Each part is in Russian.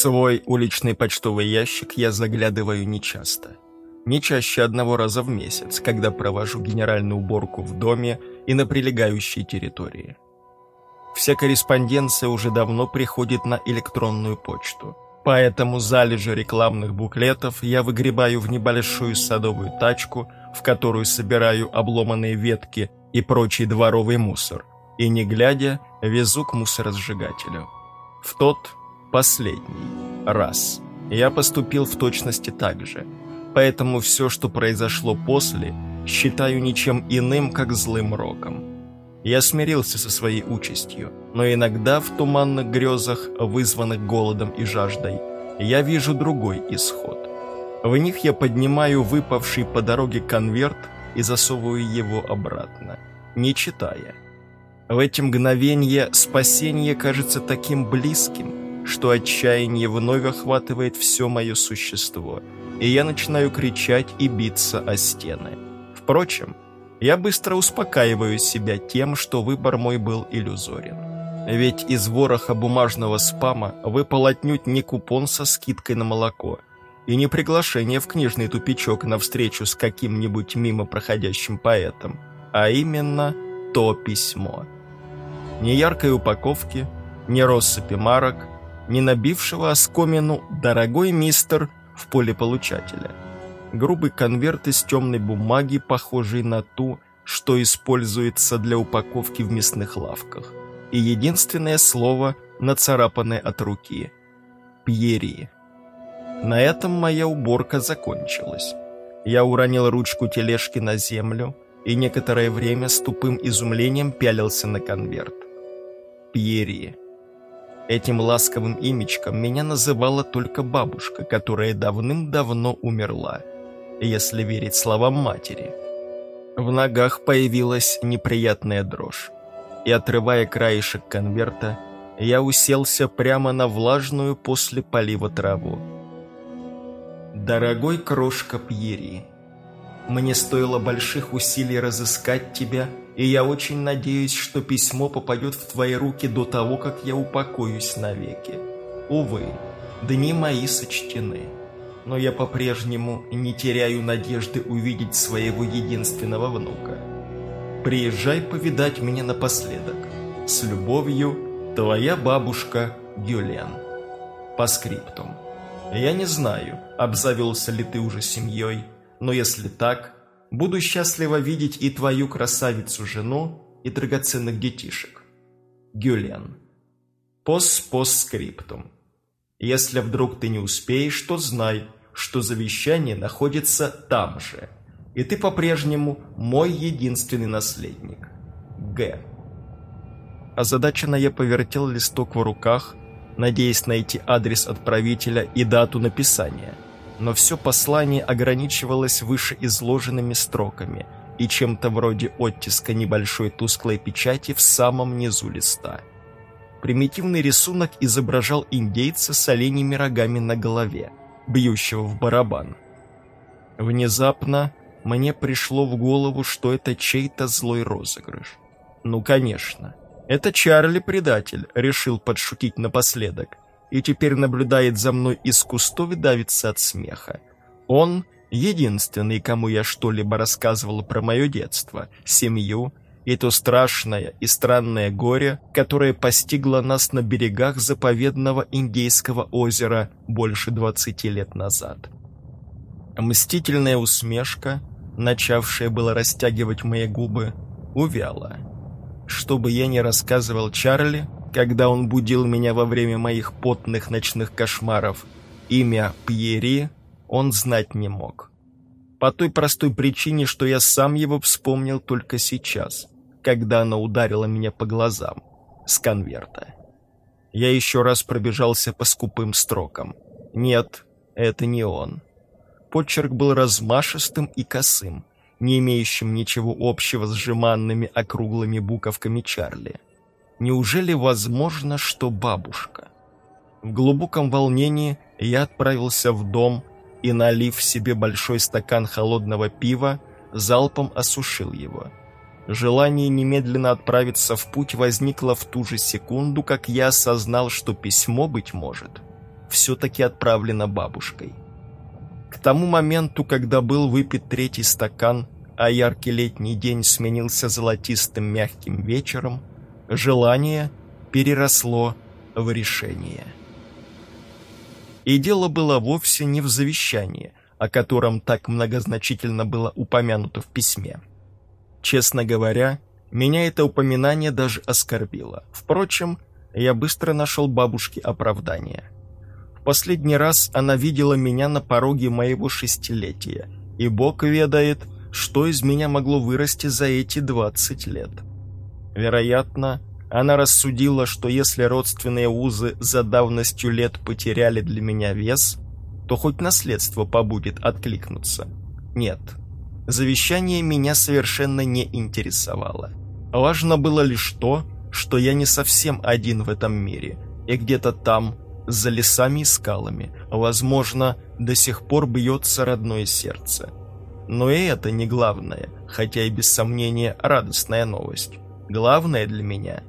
свой уличный почтовый ящик я заглядываю нечасто. Не чаще одного раза в месяц, когда провожу генеральную уборку в доме и на прилегающей территории. Вся корреспонденция уже давно приходит на электронную почту, поэтому залежи рекламных буклетов я выгребаю в небольшую садовую тачку, в которую собираю обломанные ветки и прочий дворовый мусор, и, не глядя, везу к мусоросжигателю. В тот последний раз я поступил в точности так же, поэтому все, что произошло после, считаю ничем иным, как злым роком. Я смирился со своей участью, но иногда в туманных грезах, вызванных голодом и жаждой, я вижу другой исход. В них я поднимаю выпавший по дороге конверт и засовываю его обратно, не читая. В эти мгновения спасение кажется таким близким, что отчаяние вновь охватывает все мое существо, и я начинаю кричать и биться о стены. Впрочем, я быстро успокаиваю себя тем, что выбор мой был иллюзорен. Ведь из вороха бумажного спама выпал отнюдь не купон со скидкой на молоко и не приглашение в книжный тупичок на встречу с каким-нибудь мимо проходящим поэтом, а именно то письмо – ни яркой упаковки, ни россыпи марок, ни набившего оскомину «Дорогой мистер» в поле получателя. Грубый конверт из темной бумаги, похожий на ту, что используется для упаковки в мясных лавках. И единственное слово, нацарапанное от руки – «Пьери». На этом моя уборка закончилась. Я уронил ручку тележки на землю и некоторое время с тупым изумлением пялился на конверт. Пьерри. Этим ласковым имечком меня называла только бабушка, которая давным-давно умерла, если верить словам матери. В ногах появилась неприятная дрожь, и, отрывая краешек конверта, я уселся прямо на влажную после полива траву. «Дорогой крошка Пьери, мне стоило больших усилий разыскать тебя и я очень надеюсь, что письмо попадет в твои руки до того, как я упокоюсь навеки. Увы, дни мои сочтены, но я по-прежнему не теряю надежды увидеть своего единственного внука. Приезжай повидать меня напоследок. С любовью, твоя бабушка Гюлен. По скриптум. Я не знаю, обзавелся ли ты уже семьей, но если так, Буду счастлива видеть и твою красавицу-жену, и драгоценных детишек. Гюлен. Пос-постскриптум. Если вдруг ты не успеешь, то знай, что завещание находится там же, и ты по-прежнему мой единственный наследник. Г. Озадаченно я повертел листок в руках, надеясь найти адрес отправителя и дату написания – но все послание ограничивалось вышеизложенными строками и чем-то вроде оттиска небольшой тусклой печати в самом низу листа. Примитивный рисунок изображал индейца с оленями рогами на голове, бьющего в барабан. Внезапно мне пришло в голову, что это чей-то злой розыгрыш. Ну, конечно. Это Чарли-предатель решил подшутить напоследок – и теперь наблюдает за мной из кустов и давится от смеха. Он — единственный, кому я что-либо рассказывал про мое детство, семью и то страшное и странное горе, которое постигло нас на берегах заповедного Индейского озера больше двадцати лет назад. Мстительная усмешка, начавшая было растягивать мои губы, увяла. Что бы я ни рассказывал Чарли, когда он будил меня во время моих потных ночных кошмаров. Имя Пьери он знать не мог. По той простой причине, что я сам его вспомнил только сейчас, когда она ударила меня по глазам с конверта. Я еще раз пробежался по скупым строкам. Нет, это не он. Почерк был размашистым и косым, не имеющим ничего общего с жеманными округлыми буковками Чарли. Неужели возможно, что бабушка? В глубоком волнении я отправился в дом и, налив себе большой стакан холодного пива, залпом осушил его. Желание немедленно отправиться в путь возникло в ту же секунду, как я осознал, что письмо, быть может, все-таки отправлена бабушкой. К тому моменту, когда был выпит третий стакан, а яркий летний день сменился золотистым мягким вечером, желание переросло в решение. И дело было вовсе не в завещании, о котором так многозначительно было упомянуто в письме. Честно говоря, меня это упоминание даже оскорбило. Впрочем, я быстро нашел бабушке оправдание. В последний раз она видела меня на пороге моего шестилетия, и Бог ведает, что из меня могло вырасти за эти двадцать лет. Вероятно, она рассудила, что если родственные узы за давностью лет потеряли для меня вес, то хоть наследство побудет откликнуться. Нет, завещание меня совершенно не интересовало. Важно было лишь то, что я не совсем один в этом мире, и где-то там, за лесами и скалами, возможно, до сих пор бьется родное сердце. Но и это не главное, хотя и без сомнения радостная новость. Главное для меня,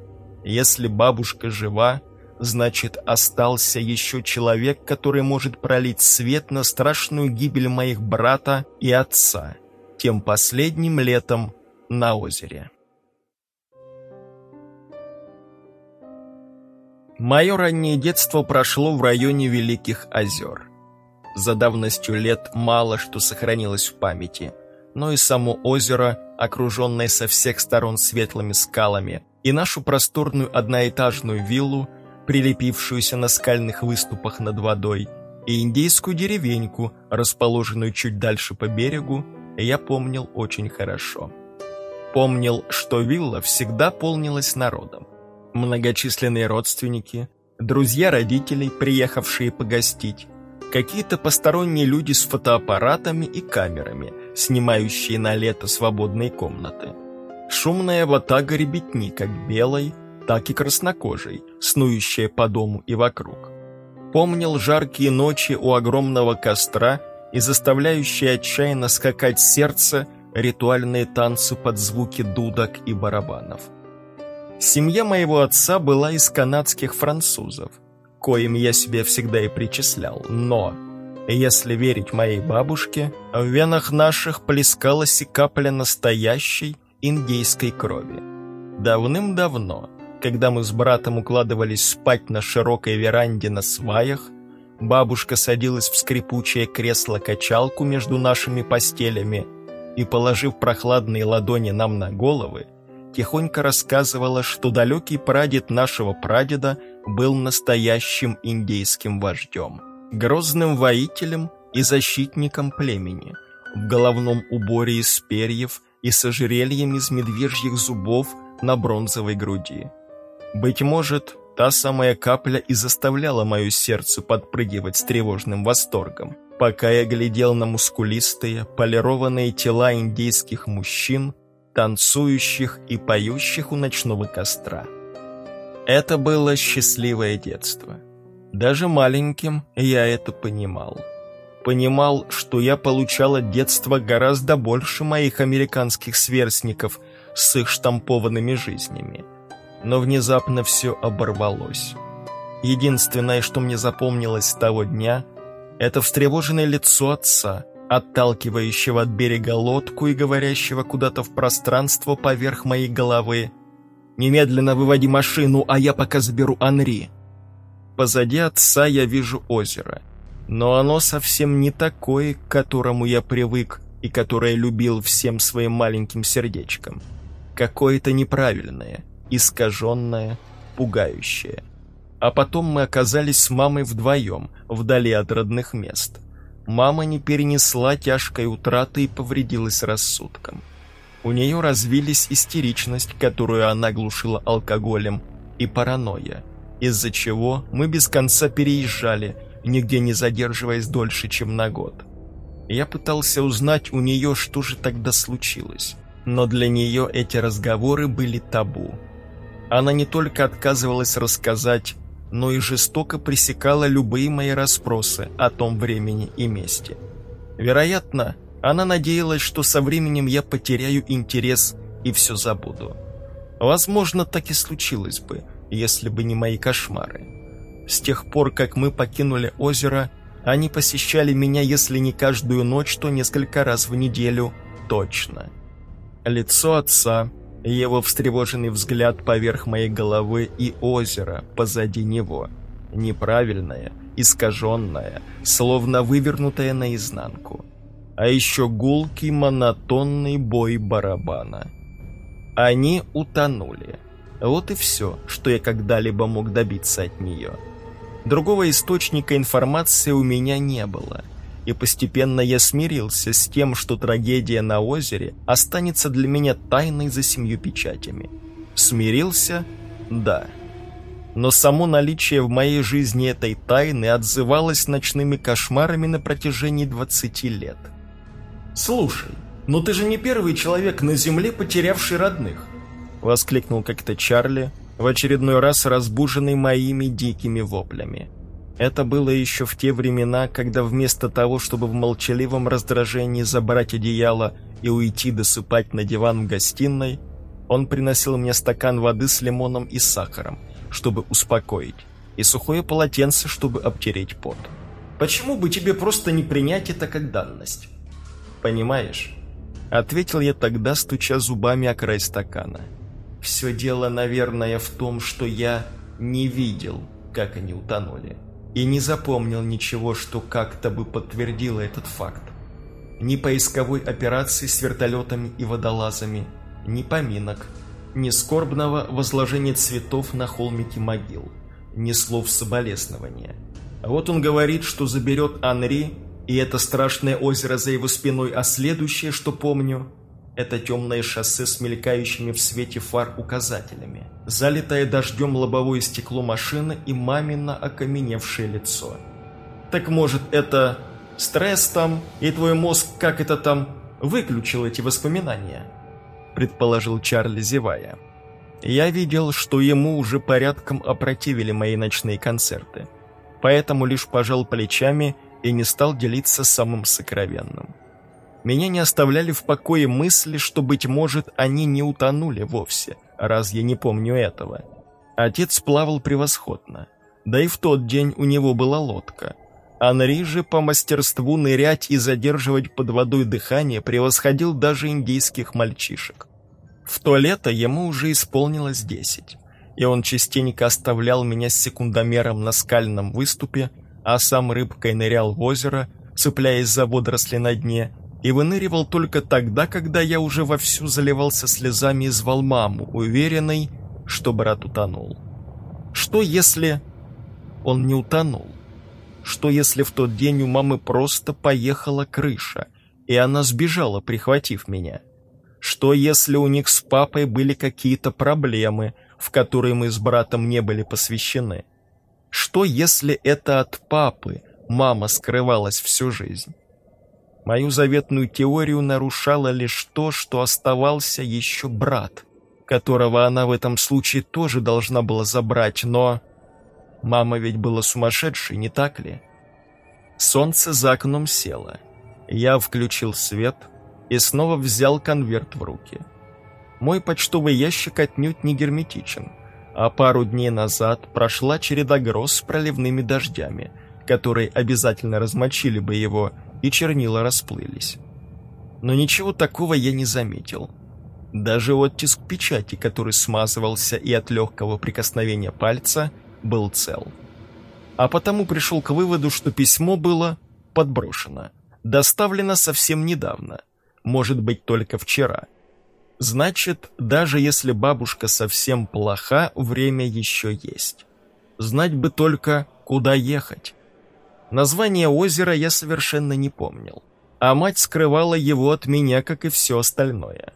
если бабушка жива, значит остался еще человек, который может пролить свет на страшную гибель моих брата и отца, тем последним летом на озере. Мое раннее детство прошло в районе Великих озер. За давностью лет мало что сохранилось в памяти, но и само озеро, окруженное со всех сторон светлыми скалами, и нашу просторную одноэтажную виллу, прилепившуюся на скальных выступах над водой, и индейскую деревеньку, расположенную чуть дальше по берегу, я помнил очень хорошо. Помнил, что вилла всегда полнилась народом многочисленные родственники, друзья родителей, приехавшие погостить, какие-то посторонние люди с фотоаппаратами и камерами, снимающие на лето свободные комнаты. Шумная ватага ребятни, как белой, так и краснокожей, снующая по дому и вокруг. Помнил жаркие ночи у огромного костра и заставляющие отчаянно скакать сердце ритуальные танцы под звуки дудок и барабанов. Семья моего отца была из канадских французов, коим я себе всегда и причислял, но, если верить моей бабушке, в венах наших плескалась и капля настоящей индейской крови. Давным-давно, когда мы с братом укладывались спать на широкой веранде на сваях, бабушка садилась в скрипучее кресло-качалку между нашими постелями и, положив прохладные ладони нам на головы, тихонько рассказывала, что далекий прадед нашего прадеда был настоящим индейским вождем, грозным воителем и защитником племени, в головном уборе из перьев и с ожерельем из медвежьих зубов на бронзовой груди. Быть может, та самая капля и заставляла мое сердце подпрыгивать с тревожным восторгом, пока я глядел на мускулистые, полированные тела индейских мужчин, танцующих и поющих у ночного костра. Это было счастливое детство. Даже маленьким я это понимал. Понимал, что я получал от детства гораздо больше моих американских сверстников с их штампованными жизнями. Но внезапно все оборвалось. Единственное, что мне запомнилось с того дня, это встревоженное лицо отца – отталкивающего от берега лодку и говорящего куда-то в пространство поверх моей головы. «Немедленно выводи машину, а я пока заберу Анри». Позади отца я вижу озеро, но оно совсем не такое, к которому я привык и которое любил всем своим маленьким сердечком. Какое-то неправильное, искаженное, пугающее. А потом мы оказались с мамой вдвоем, вдали от родных мест – Мама не перенесла тяжкой утраты и повредилась рассудком. У нее развились истеричность, которую она глушила алкоголем, и паранойя, из-за чего мы без конца переезжали, нигде не задерживаясь дольше, чем на год. Я пытался узнать у нее, что же тогда случилось, но для нее эти разговоры были табу. Она не только отказывалась рассказать, но и жестоко пресекала любые мои расспросы о том времени и месте. Вероятно, она надеялась, что со временем я потеряю интерес и все забуду. Возможно, так и случилось бы, если бы не мои кошмары. С тех пор, как мы покинули озеро, они посещали меня, если не каждую ночь, то несколько раз в неделю точно. Лицо отца, его встревоженный взгляд поверх моей головы и озеро позади него. Неправильное, искаженное, словно вывернутое наизнанку. А еще гулкий монотонный бой барабана. Они утонули. Вот и все, что я когда-либо мог добиться от нее. Другого источника информации у меня не было — и постепенно я смирился с тем, что трагедия на озере останется для меня тайной за семью печатями. Смирился? Да. Но само наличие в моей жизни этой тайны отзывалось ночными кошмарами на протяжении 20 лет. «Слушай, но ты же не первый человек на Земле, потерявший родных!» Воскликнул как-то Чарли, в очередной раз разбуженный моими дикими воплями. Это было еще в те времена, когда вместо того, чтобы в молчаливом раздражении забрать одеяло и уйти досыпать на диван в гостиной, он приносил мне стакан воды с лимоном и сахаром, чтобы успокоить, и сухое полотенце, чтобы обтереть пот. «Почему бы тебе просто не принять это как данность?» «Понимаешь?» Ответил я тогда, стуча зубами о край стакана. «Все дело, наверное, в том, что я не видел, как они утонули» и не запомнил ничего, что как-то бы подтвердило этот факт. Ни поисковой операции с вертолетами и водолазами, ни поминок, ни скорбного возложения цветов на холмике могил, ни слов соболезнования. А вот он говорит, что заберет Анри, и это страшное озеро за его спиной, а следующее, что помню, это темное шоссе с мелькающими в свете фар указателями, залитое дождем лобовое стекло машины и мамино окаменевшее лицо. Так может это стресс там, и твой мозг как это там выключил эти воспоминания? Предположил Чарли, зевая. Я видел, что ему уже порядком опротивили мои ночные концерты, поэтому лишь пожал плечами и не стал делиться самым сокровенным. Меня не оставляли в покое мысли, что, быть может, они не утонули вовсе, раз я не помню этого. Отец плавал превосходно. Да и в тот день у него была лодка. Анри же по мастерству нырять и задерживать под водой дыхание превосходил даже индийских мальчишек. В то лето ему уже исполнилось десять, и он частенько оставлял меня с секундомером на скальном выступе, а сам рыбкой нырял в озеро, цепляясь за водоросли на дне, и выныривал только тогда, когда я уже вовсю заливался слезами и звал маму, уверенный, что брат утонул. Что если он не утонул? Что если в тот день у мамы просто поехала крыша, и она сбежала, прихватив меня? Что если у них с папой были какие-то проблемы, в которые мы с братом не были посвящены? Что если это от папы мама скрывалась всю жизнь? Мою заветную теорию нарушало лишь то, что оставался еще брат, которого она в этом случае тоже должна была забрать, но... Мама ведь была сумасшедшей, не так ли? Солнце за окном село. Я включил свет и снова взял конверт в руки. Мой почтовый ящик отнюдь не герметичен, а пару дней назад прошла череда гроз с проливными дождями, которые обязательно размочили бы его, и чернила расплылись. Но ничего такого я не заметил. Даже оттиск печати, который смазывался и от легкого прикосновения пальца, был цел. А потому пришел к выводу, что письмо было подброшено, доставлено совсем недавно, может быть, только вчера. Значит, даже если бабушка совсем плоха, время еще есть. Знать бы только, куда ехать. Название озера я совершенно не помнил, а мать скрывала его от меня, как и все остальное.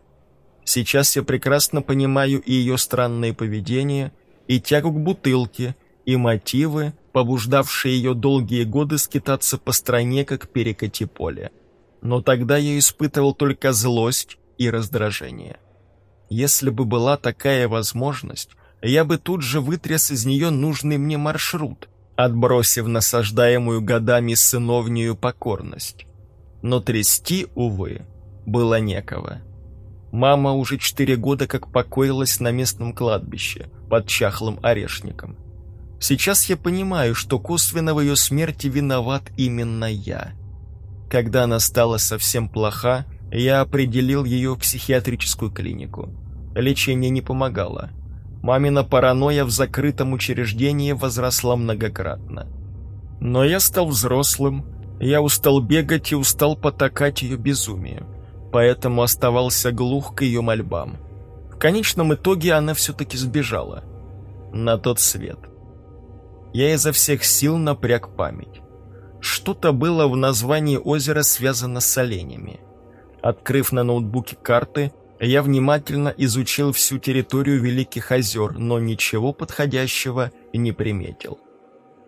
Сейчас я прекрасно понимаю и ее странное поведение, и тягу к бутылке, и мотивы, побуждавшие ее долгие годы скитаться по стране, как перекати поле. Но тогда я испытывал только злость и раздражение. Если бы была такая возможность, я бы тут же вытряс из нее нужный мне маршрут, отбросив насаждаемую годами сыновнюю покорность. Но трясти, увы, было некого. Мама уже четыре года как покоилась на местном кладбище под чахлым орешником. Сейчас я понимаю, что косвенно в ее смерти виноват именно я. Когда она стала совсем плоха, я определил ее в психиатрическую клинику. Лечение не помогало. Мамина паранойя в закрытом учреждении возросла многократно. Но я стал взрослым, я устал бегать и устал потакать ее безумию, поэтому оставался глух к ее мольбам. В конечном итоге она все-таки сбежала. На тот свет. Я изо всех сил напряг память. Что-то было в названии озера связано с оленями. Открыв на ноутбуке карты, я внимательно изучил всю территорию Великих озер, но ничего подходящего не приметил.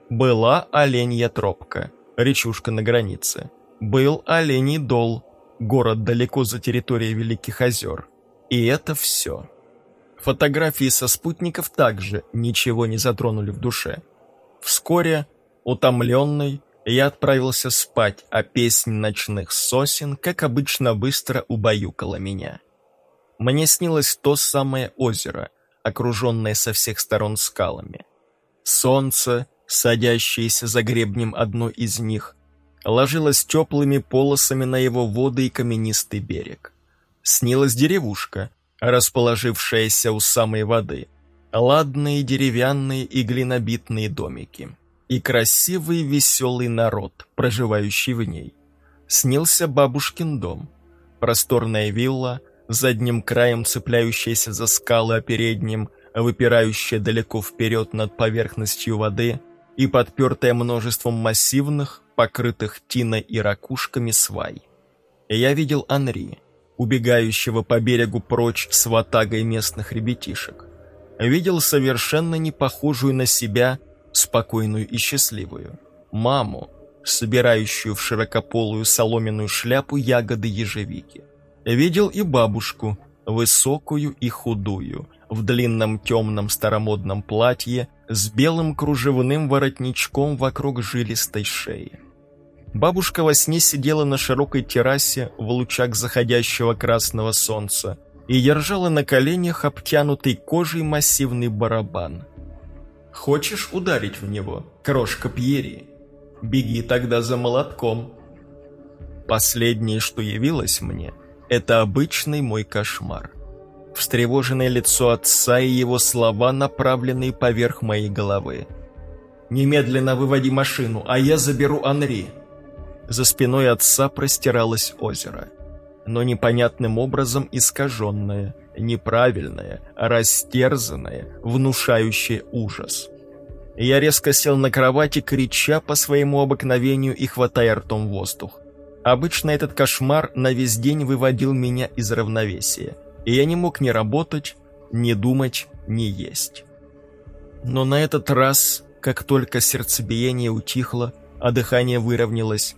Была оленья тропка, речушка на границе. Был оленей дол, город далеко за территорией Великих озер. И это все. Фотографии со спутников также ничего не затронули в душе. Вскоре, утомленный, я отправился спать, а песнь ночных сосен, как обычно, быстро убаюкала меня. Мне снилось то самое озеро, окруженное со всех сторон скалами. Солнце, садящееся за гребнем одной из них, ложилось теплыми полосами на его воды и каменистый берег. Снилась деревушка, расположившаяся у самой воды, ладные деревянные и глинобитные домики и красивый веселый народ, проживающий в ней. Снился бабушкин дом, просторная вилла, задним краем цепляющаяся за скалы, а передним выпирающая далеко вперед над поверхностью воды и подпертая множеством массивных, покрытых тиной и ракушками свай. Я видел Анри, убегающего по берегу прочь с ватагой местных ребятишек видел совершенно не похожую на себя, спокойную и счастливую, маму, собирающую в широкополую соломенную шляпу ягоды ежевики. Видел и бабушку, высокую и худую, в длинном темном старомодном платье с белым кружевным воротничком вокруг жилистой шеи. Бабушка во сне сидела на широкой террасе в лучах заходящего красного солнца, и держала на коленях обтянутый кожей массивный барабан. «Хочешь ударить в него, крошка Пьери? Беги тогда за молотком». Последнее, что явилось мне, это обычный мой кошмар. Встревоженное лицо отца и его слова, направленные поверх моей головы. «Немедленно выводи машину, а я заберу Анри». За спиной отца простиралось озеро но непонятным образом искаженное, неправильное, растерзанное, внушающее ужас. Я резко сел на кровати, крича по своему обыкновению и хватая ртом воздух. Обычно этот кошмар на весь день выводил меня из равновесия, и я не мог ни работать, ни думать, ни есть. Но на этот раз, как только сердцебиение утихло, а дыхание выровнялось,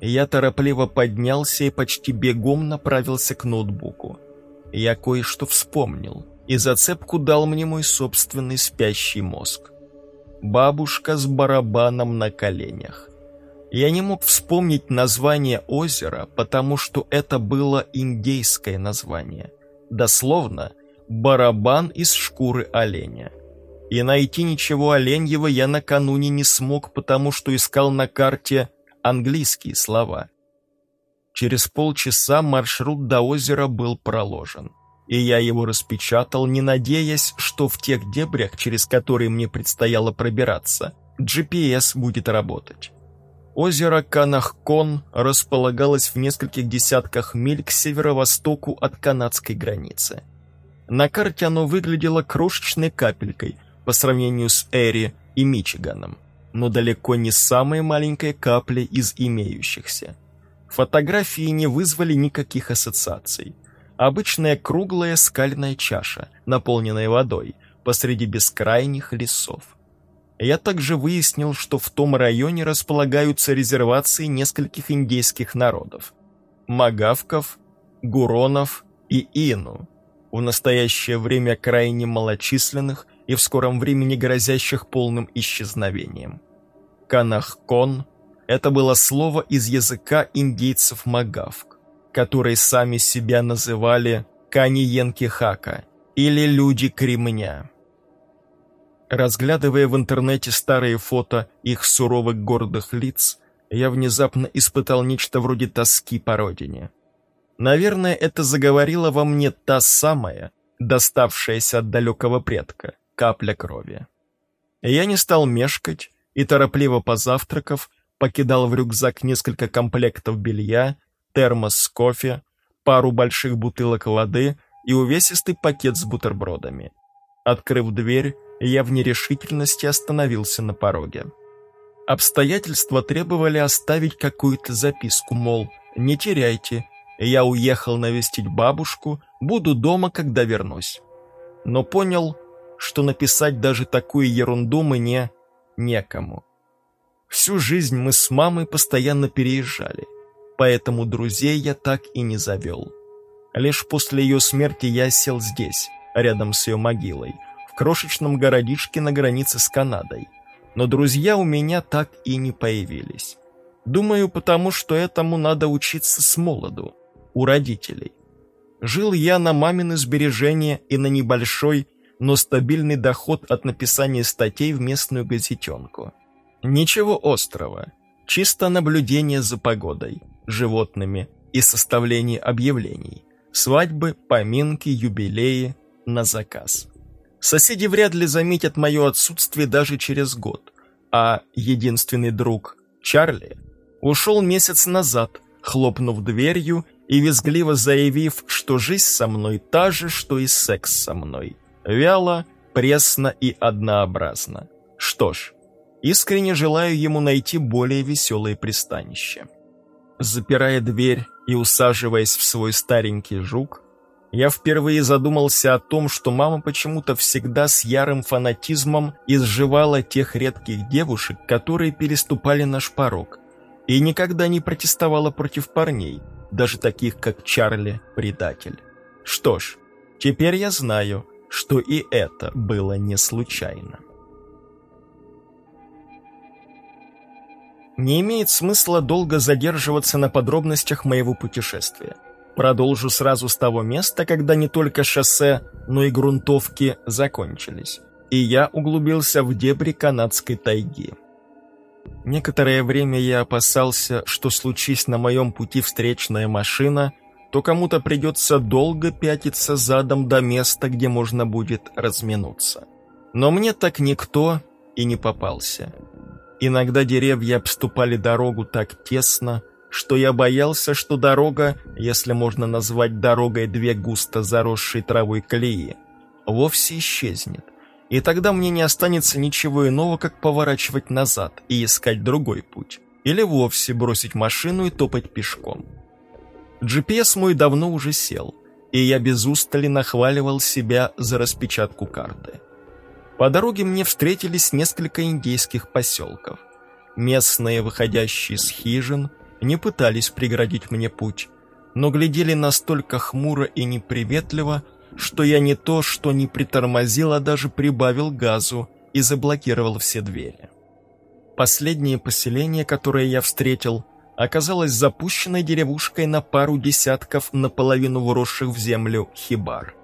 я торопливо поднялся и почти бегом направился к ноутбуку. Я кое-что вспомнил, и зацепку дал мне мой собственный спящий мозг. Бабушка с барабаном на коленях. Я не мог вспомнить название озера, потому что это было индейское название. Дословно, барабан из шкуры оленя. И найти ничего оленьего я накануне не смог, потому что искал на карте английские слова. Через полчаса маршрут до озера был проложен, и я его распечатал, не надеясь, что в тех дебрях, через которые мне предстояло пробираться, GPS будет работать. Озеро Канахкон располагалось в нескольких десятках миль к северо-востоку от канадской границы. На карте оно выглядело крошечной капелькой по сравнению с Эри и Мичиганом но далеко не самой маленькой капли из имеющихся. Фотографии не вызвали никаких ассоциаций. Обычная круглая скальная чаша, наполненная водой, посреди бескрайних лесов. Я также выяснил, что в том районе располагаются резервации нескольких индейских народов. Магавков, Гуронов и Ину, в настоящее время крайне малочисленных и в скором времени грозящих полным исчезновением. Канахкон – это было слово из языка индейцев Магавк, которые сами себя называли Каниенкихака или люди Кремня. Разглядывая в интернете старые фото их суровых гордых лиц, я внезапно испытал нечто вроде тоски по родине. Наверное, это заговорила во мне та самая, доставшаяся от далекого предка, капля крови. Я не стал мешкать и, торопливо позавтракав, покидал в рюкзак несколько комплектов белья, термос с кофе, пару больших бутылок воды и увесистый пакет с бутербродами. Открыв дверь, я в нерешительности остановился на пороге. Обстоятельства требовали оставить какую-то записку, мол, не теряйте, я уехал навестить бабушку, буду дома, когда вернусь. Но понял, что написать даже такую ерунду мне некому. Всю жизнь мы с мамой постоянно переезжали, поэтому друзей я так и не завел. Лишь после ее смерти я сел здесь, рядом с ее могилой, крошечном городишке на границе с Канадой. Но друзья у меня так и не появились. Думаю, потому что этому надо учиться с молоду у родителей. Жил я на мамины сбережения и на небольшой, но стабильный доход от написания статей в местную газетенку. Ничего острого, чисто наблюдение за погодой, животными и составление объявлений, свадьбы, поминки, юбилеи на заказ. Соседи вряд ли заметят мое отсутствие даже через год, а единственный друг, Чарли, ушел месяц назад, хлопнув дверью и визгливо заявив, что жизнь со мной та же, что и секс со мной. Вяло, пресно и однообразно. Что ж, искренне желаю ему найти более веселое пристанище. Запирая дверь и усаживаясь в свой старенький жук, я впервые задумался о том, что мама почему-то всегда с ярым фанатизмом изживала тех редких девушек, которые переступали наш порог, и никогда не протестовала против парней, даже таких как Чарли Предатель. Что ж, теперь я знаю, что и это было не случайно. Не имеет смысла долго задерживаться на подробностях моего путешествия. Продолжу сразу с того места, когда не только шоссе, но и грунтовки закончились, и я углубился в дебри канадской тайги. Некоторое время я опасался, что случись на моем пути встречная машина, то кому-то придется долго пятиться задом до места, где можно будет разминуться. Но мне так никто и не попался. Иногда деревья обступали дорогу так тесно, что я боялся, что дорога, если можно назвать дорогой две густо заросшей травой колеи, вовсе исчезнет, и тогда мне не останется ничего иного, как поворачивать назад и искать другой путь. Или вовсе бросить машину и топать пешком. GPS мой давно уже сел, и я без устали нахваливал себя за распечатку карты. По дороге мне встретились несколько индейских поселков. Местные, выходящие с хижин, не пытались преградить мне путь, но глядели настолько хмуро и неприветливо, что я не то, что не притормозил, а даже прибавил газу и заблокировал все двери. Последнее поселение, которое я встретил, оказалось запущенной деревушкой на пару десятков наполовину вросших в землю хибар.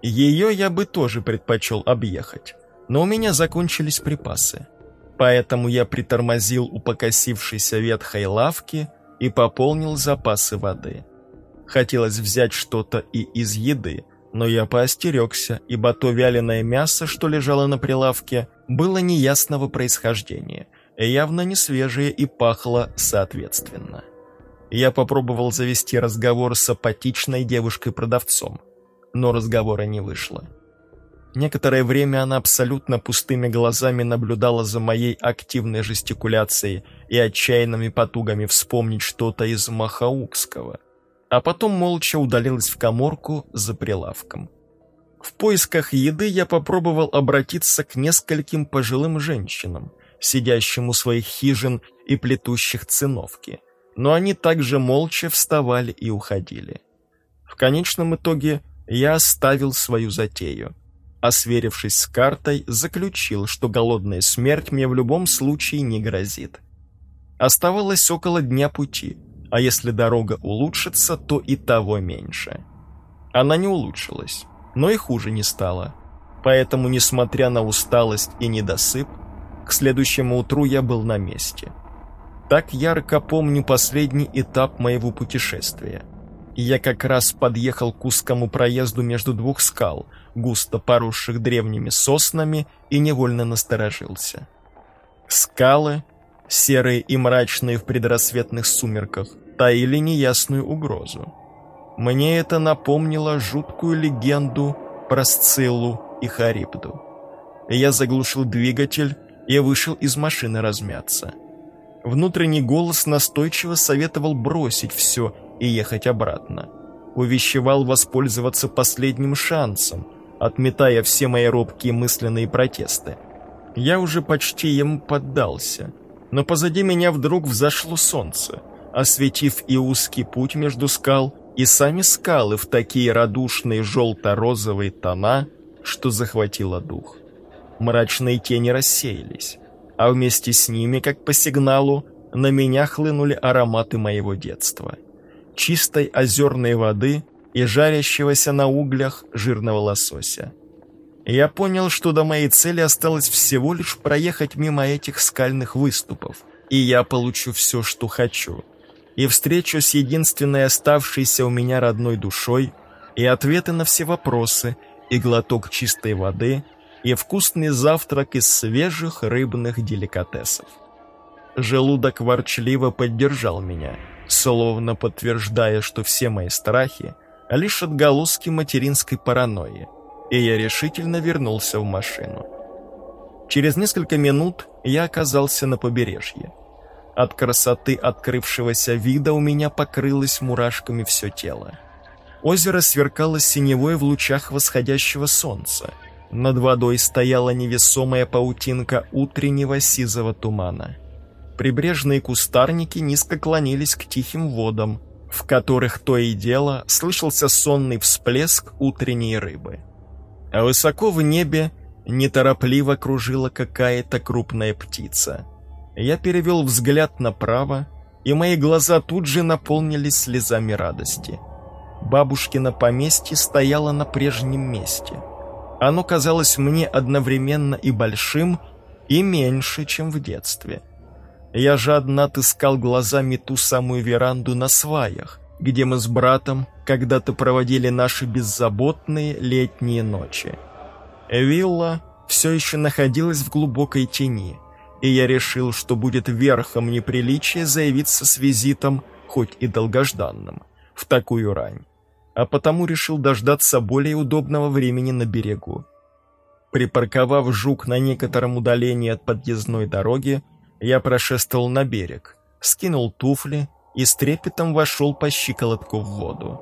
Ее я бы тоже предпочел объехать, но у меня закончились припасы. Поэтому я притормозил у покосившейся ветхой лавки и пополнил запасы воды. Хотелось взять что-то и из еды, но я поостерегся, ибо то вяленое мясо, что лежало на прилавке, было неясного происхождения, явно не свежее и пахло соответственно. Я попробовал завести разговор с апатичной девушкой-продавцом, но разговора не вышло. Некоторое время она абсолютно пустыми глазами наблюдала за моей активной жестикуляцией и отчаянными потугами вспомнить что-то из Махаукского – а потом молча удалилась в коморку за прилавком. В поисках еды я попробовал обратиться к нескольким пожилым женщинам, сидящим у своих хижин и плетущих циновки, но они также молча вставали и уходили. В конечном итоге я оставил свою затею, а сверившись с картой, заключил, что голодная смерть мне в любом случае не грозит. Оставалось около дня пути — а если дорога улучшится, то и того меньше. Она не улучшилась, но и хуже не стало. Поэтому, несмотря на усталость и недосып, к следующему утру я был на месте. Так ярко помню последний этап моего путешествия. Я как раз подъехал к узкому проезду между двух скал, густо поросших древними соснами, и невольно насторожился. Скалы, серые и мрачные в предрассветных сумерках, таили неясную угрозу. Мне это напомнило жуткую легенду про Сциллу и Харибду. Я заглушил двигатель и вышел из машины размяться. Внутренний голос настойчиво советовал бросить все и ехать обратно. Увещевал воспользоваться последним шансом, отметая все мои робкие мысленные протесты. Я уже почти ему поддался, но позади меня вдруг взошло солнце, осветив и узкий путь между скал, и сами скалы в такие радушные желто-розовые тона, что захватило дух. Мрачные тени рассеялись, а вместе с ними, как по сигналу, на меня хлынули ароматы моего детства. Чистой озерной воды и жарящегося на углях жирного лосося. Я понял, что до моей цели осталось всего лишь проехать мимо этих скальных выступов, и я получу все, что хочу. И встречу с единственной оставшейся у меня родной душой, и ответы на все вопросы, и глоток чистой воды, и вкусный завтрак из свежих рыбных деликатесов. Желудок ворчливо поддержал меня, словно подтверждая, что все мои страхи — лишь отголоски материнской паранойи, и я решительно вернулся в машину. Через несколько минут я оказался на побережье. От красоты открывшегося вида у меня покрылось мурашками все тело. Озеро сверкало синевой в лучах восходящего солнца. Над водой стояла невесомая паутинка утреннего сизого тумана. Прибрежные кустарники низко клонились к тихим водам, в которых то и дело слышался сонный всплеск утренней рыбы. А высоко в небе неторопливо кружила какая-то крупная птица. Я перевел взгляд направо, и мои глаза тут же наполнились слезами радости. Бабушкино поместье стояло на прежнем месте. Оно казалось мне одновременно и большим, и меньше, чем в детстве. Я жадно отыскал глазами ту самую веранду на сваях, где мы с братом когда-то проводили наши беззаботные летние ночи. Вилла все еще находилась в глубокой тени, и я решил, что будет верхом неприличия заявиться с визитом, хоть и долгожданным, в такую рань, а потому решил дождаться более удобного времени на берегу. Припарковав жук на некотором удалении от подъездной дороги, я прошествовал на берег, скинул туфли и с трепетом вошел по щиколотку в воду.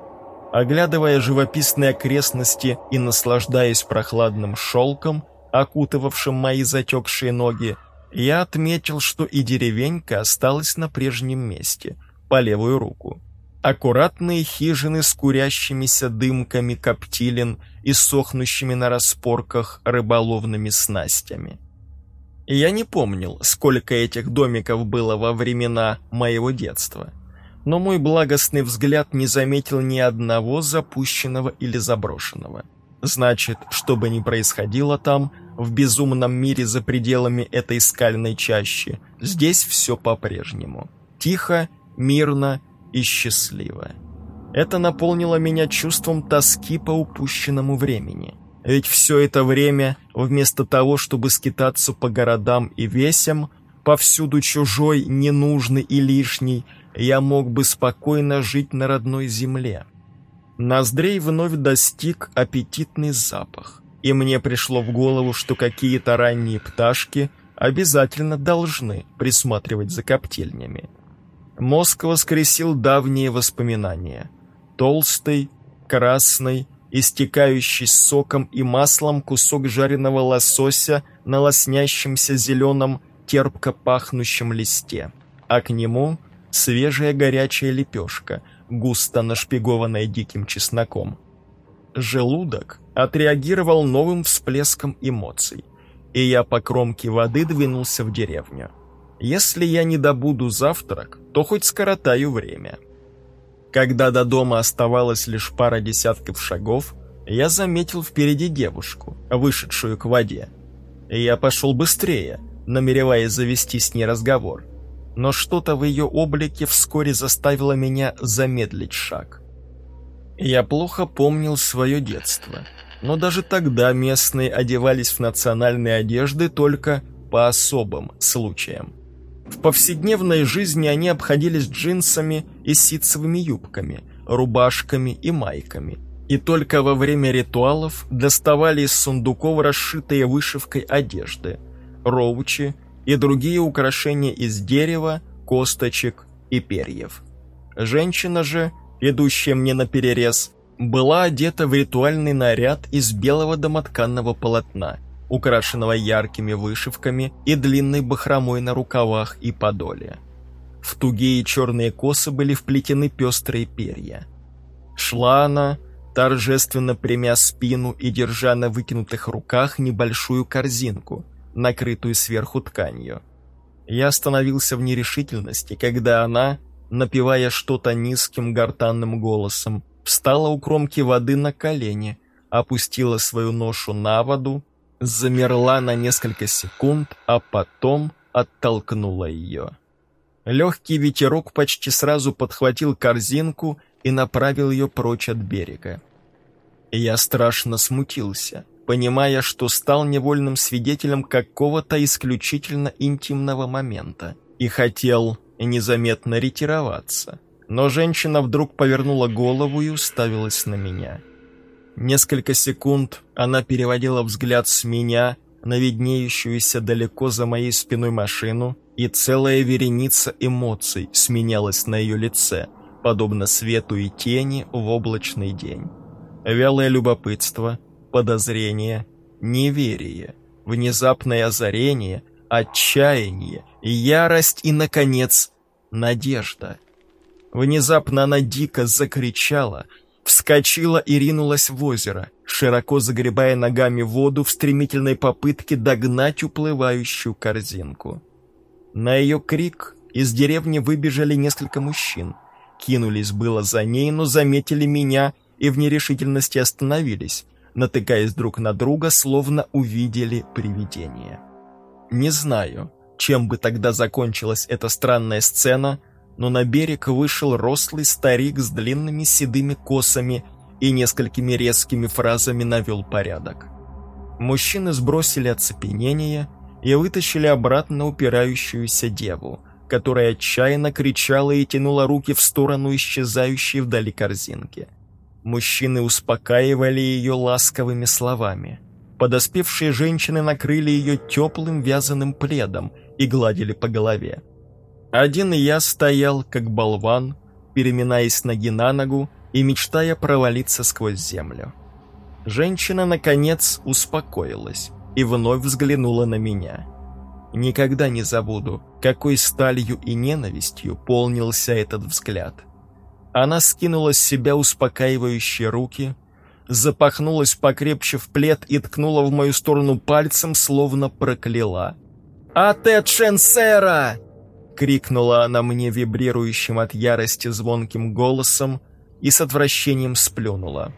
Оглядывая живописные окрестности и наслаждаясь прохладным шелком, окутывавшим мои затекшие ноги, я отметил, что и деревенька осталась на прежнем месте, по левую руку. Аккуратные хижины с курящимися дымками коптилин и сохнущими на распорках рыболовными снастями. Я не помнил, сколько этих домиков было во времена моего детства, но мой благостный взгляд не заметил ни одного запущенного или заброшенного. Значит, что бы ни происходило там, в безумном мире за пределами этой скальной чащи, здесь все по-прежнему. Тихо, мирно и счастливо. Это наполнило меня чувством тоски по упущенному времени – ведь все это время, вместо того, чтобы скитаться по городам и весям, повсюду чужой, ненужный и лишний, я мог бы спокойно жить на родной земле. Ноздрей вновь достиг аппетитный запах, и мне пришло в голову, что какие-то ранние пташки обязательно должны присматривать за коптильнями. Мозг воскресил давние воспоминания. Толстый, красный, истекающий соком и маслом кусок жареного лосося на лоснящемся зеленом, терпко пахнущем листе, а к нему свежая горячая лепешка, густо нашпигованная диким чесноком. Желудок отреагировал новым всплеском эмоций, и я по кромке воды двинулся в деревню. Если я не добуду завтрак, то хоть скоротаю время. Когда до дома оставалось лишь пара десятков шагов, я заметил впереди девушку, вышедшую к воде. Я пошел быстрее, намереваясь завести с ней разговор. Но что-то в ее облике вскоре заставило меня замедлить шаг. Я плохо помнил свое детство, но даже тогда местные одевались в национальные одежды только по особым случаям. В повседневной жизни они обходились джинсами и ситцевыми юбками, рубашками и майками – и только во время ритуалов доставали из сундуков расшитые вышивкой одежды, роучи и другие украшения из дерева, косточек и перьев. Женщина же, идущая мне на перерез, была одета в ритуальный наряд из белого домотканного полотна, украшенного яркими вышивками и длинной бахромой на рукавах и подоле. В тугие черные косы были вплетены пестрые перья. Шла она, торжественно прямя спину и держа на выкинутых руках небольшую корзинку, накрытую сверху тканью. Я остановился в нерешительности, когда она, напевая что-то низким гортанным голосом, встала у кромки воды на колени, опустила свою ношу на воду, замерла на несколько секунд, а потом оттолкнула ее. Легкий ветерок почти сразу подхватил корзинку и направил ее прочь от берега. Я страшно смутился, понимая, что стал невольным свидетелем какого-то исключительно интимного момента и хотел незаметно ретироваться. Но женщина вдруг повернула голову и уставилась на меня. Несколько секунд она переводила взгляд с меня на виднеющуюся далеко за моей спиной машину, и целая вереница эмоций сменялась на ее лице, подобно свету и тени в облачный день вялое любопытство, подозрение, неверие, внезапное озарение, отчаяние, ярость и, наконец, надежда. Внезапно она дико закричала, вскочила и ринулась в озеро, широко загребая ногами воду в стремительной попытке догнать уплывающую корзинку. На ее крик из деревни выбежали несколько мужчин. Кинулись было за ней, но заметили меня и в нерешительности остановились, натыкаясь друг на друга, словно увидели привидение. Не знаю, чем бы тогда закончилась эта странная сцена, но на берег вышел рослый старик с длинными седыми косами и несколькими резкими фразами навел порядок. Мужчины сбросили оцепенение и вытащили обратно упирающуюся деву, которая отчаянно кричала и тянула руки в сторону исчезающей вдали корзинки. Мужчины успокаивали ее ласковыми словами. Подоспевшие женщины накрыли ее теплым вязаным пледом и гладили по голове. Один я стоял, как болван, переминаясь ноги на ногу и мечтая провалиться сквозь землю. Женщина, наконец, успокоилась и вновь взглянула на меня. Никогда не забуду, какой сталью и ненавистью полнился этот взгляд. Она скинула с себя успокаивающие руки, запахнулась покрепче в плед и ткнула в мою сторону пальцем, словно прокляла. «Ате Ченсера!» — крикнула она мне вибрирующим от ярости звонким голосом и с отвращением сплюнула.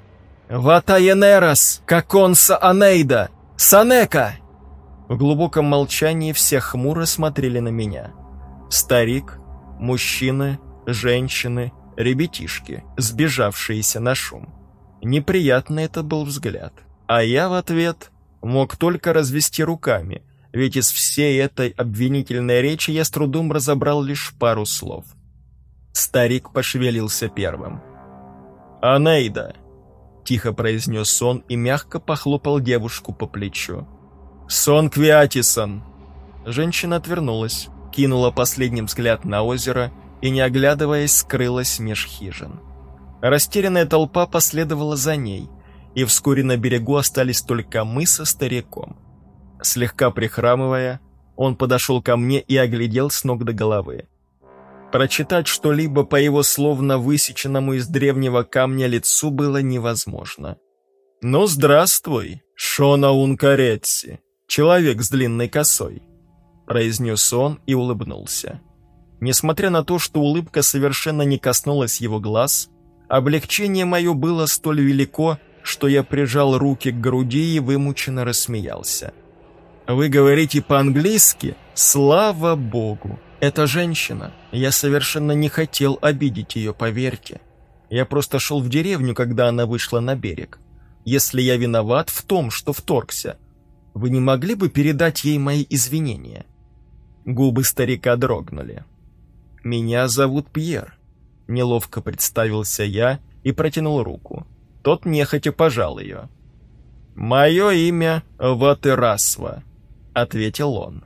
«Ватаенерас! Каконса Анейда! Санека!» В глубоком молчании все хмуро смотрели на меня. Старик, мужчины, женщины — ребятишки, сбежавшиеся на шум. Неприятный это был взгляд. А я в ответ мог только развести руками, ведь из всей этой обвинительной речи я с трудом разобрал лишь пару слов. Старик пошевелился первым. «Анейда!» — тихо произнес он и мягко похлопал девушку по плечу. «Сон Квиатисон!» Женщина отвернулась, кинула последний взгляд на озеро и, не оглядываясь, скрылась меж хижин. Растерянная толпа последовала за ней, и вскоре на берегу остались только мы со стариком. Слегка прихрамывая, он подошел ко мне и оглядел с ног до головы. Прочитать что-либо по его словно высеченному из древнего камня лицу было невозможно. «Ну, здравствуй, Шона Ункаретси, человек с длинной косой», произнес он и улыбнулся. Несмотря на то, что улыбка совершенно не коснулась его глаз, облегчение мое было столь велико, что я прижал руки к груди и вымученно рассмеялся. «Вы говорите по-английски? Слава богу! Это женщина. Я совершенно не хотел обидеть ее, поверьте. Я просто шел в деревню, когда она вышла на берег. Если я виноват в том, что вторгся, вы не могли бы передать ей мои извинения?» Губы старика дрогнули. «Меня зовут Пьер», — неловко представился я и протянул руку. Тот нехотя пожал ее. «Мое имя Ватерасва», — ответил он.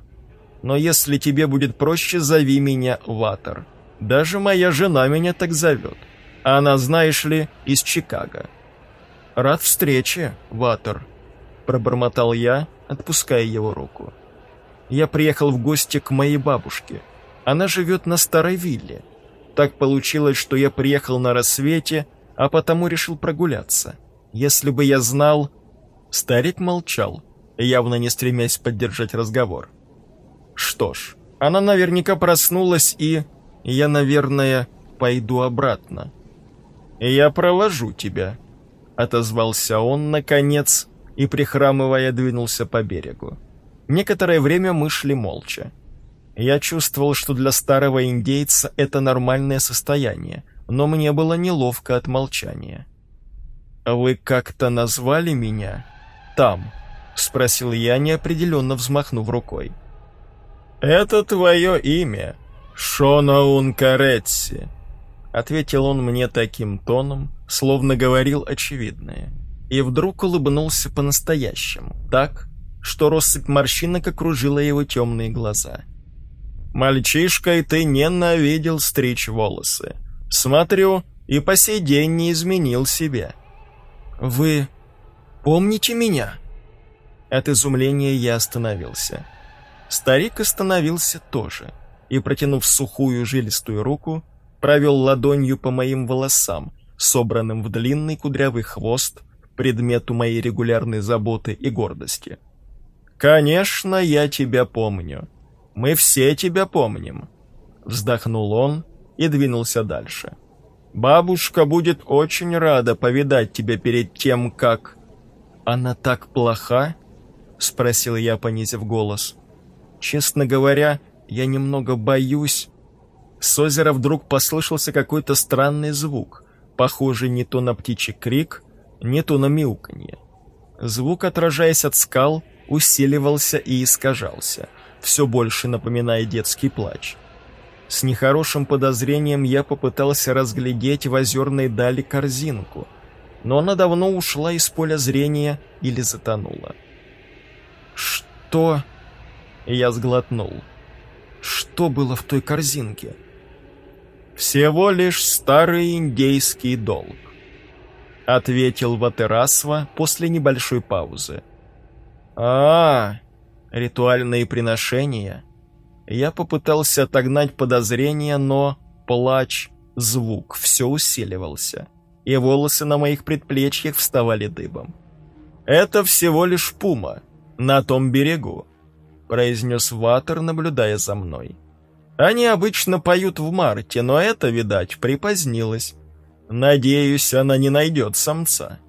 «Но если тебе будет проще, зови меня Ватер. Даже моя жена меня так зовет. Она, знаешь ли, из Чикаго». «Рад встрече, Ватер», — пробормотал я, отпуская его руку. «Я приехал в гости к моей бабушке. Она живет на старой вилле. Так получилось, что я приехал на рассвете, а потому решил прогуляться. Если бы я знал...» Старик молчал, явно не стремясь поддержать разговор. «Что ж, она наверняка проснулась и... Я, наверное, пойду обратно». «Я провожу тебя», — отозвался он, наконец, и, прихрамывая, двинулся по берегу. Некоторое время мы шли молча. Я чувствовал, что для старого индейца это нормальное состояние, но мне было неловко от молчания. «Вы как-то назвали меня? Там?» — спросил я, неопределенно взмахнув рукой. «Это твое имя, Шонаун Каретси», — ответил он мне таким тоном, словно говорил очевидное, и вдруг улыбнулся по-настоящему, так, что россыпь морщинок окружила его темные глаза. «Мальчишкой ты ненавидел стричь волосы. Смотрю, и по сей день не изменил себя». «Вы помните меня?» От изумления я остановился. Старик остановился тоже и, протянув сухую жилистую руку, провел ладонью по моим волосам, собранным в длинный кудрявый хвост, предмету моей регулярной заботы и гордости. «Конечно, я тебя помню. Мы все тебя помним», — вздохнул он и двинулся дальше. «Бабушка будет очень рада повидать тебя перед тем, как...» «Она так плоха?» — спросил я, понизив голос. «Честно говоря, я немного боюсь...» С озера вдруг послышался какой-то странный звук, похожий не то на птичий крик, не то на мяуканье. Звук, отражаясь от скал, усиливался и искажался, все больше напоминая детский плач. С нехорошим подозрением я попытался разглядеть в озерной дали корзинку, но она давно ушла из поля зрения или затонула. «Что?» Я сглотнул. «Что было в той корзинке?» «Всего лишь старый индейский долг», — ответил Ватерасва после небольшой паузы. а, -а, -а ритуальные приношения?» Я попытался отогнать подозрения, но плач, звук все усиливался, и волосы на моих предплечьях вставали дыбом. «Это всего лишь пума, на том берегу», — произнес Ватер, наблюдая за мной. «Они обычно поют в марте, но это, видать, припозднилось. Надеюсь, она не найдет самца».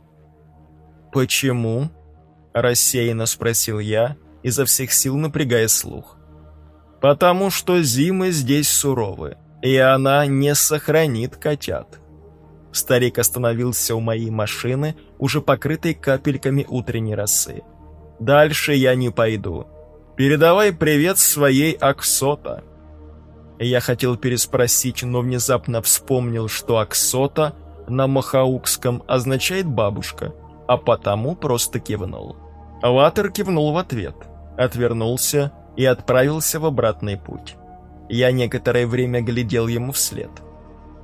«Почему?» — рассеянно спросил я, изо всех сил напрягая слух потому что зимы здесь суровы, и она не сохранит котят. Старик остановился у моей машины, уже покрытой капельками утренней росы. «Дальше я не пойду. Передавай привет своей Аксота». Я хотел переспросить, но внезапно вспомнил, что Аксота на махаукском означает «бабушка», а потому просто кивнул. Ватер кивнул в ответ, отвернулся и отправился в обратный путь. Я некоторое время глядел ему вслед.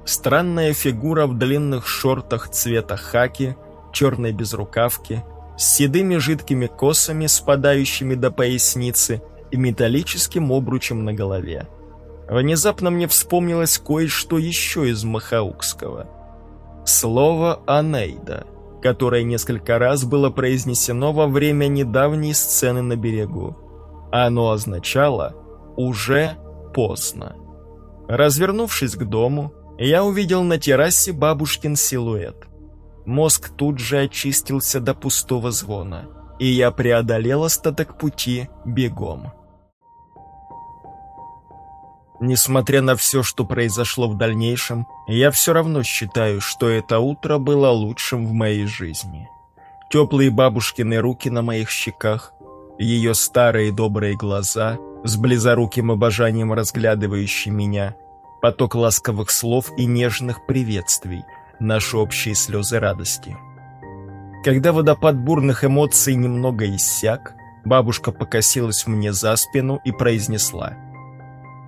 Странная фигура в длинных шортах цвета хаки, черной безрукавке, с седыми жидкими косами, спадающими до поясницы и металлическим обручем на голове. Внезапно мне вспомнилось кое-что еще из Махаукского. Слово «Анейда», которое несколько раз было произнесено во время недавней сцены на берегу. Оно означало «уже поздно». Развернувшись к дому, я увидел на террасе бабушкин силуэт. Мозг тут же очистился до пустого звона, и я преодолел остаток пути бегом. Несмотря на все, что произошло в дальнейшем, я все равно считаю, что это утро было лучшим в моей жизни. Теплые бабушкины руки на моих щеках, ее старые добрые глаза, с близоруким обожанием разглядывающие меня, поток ласковых слов и нежных приветствий, наши общие слезы радости. Когда водопад бурных эмоций немного иссяк, бабушка покосилась мне за спину и произнесла —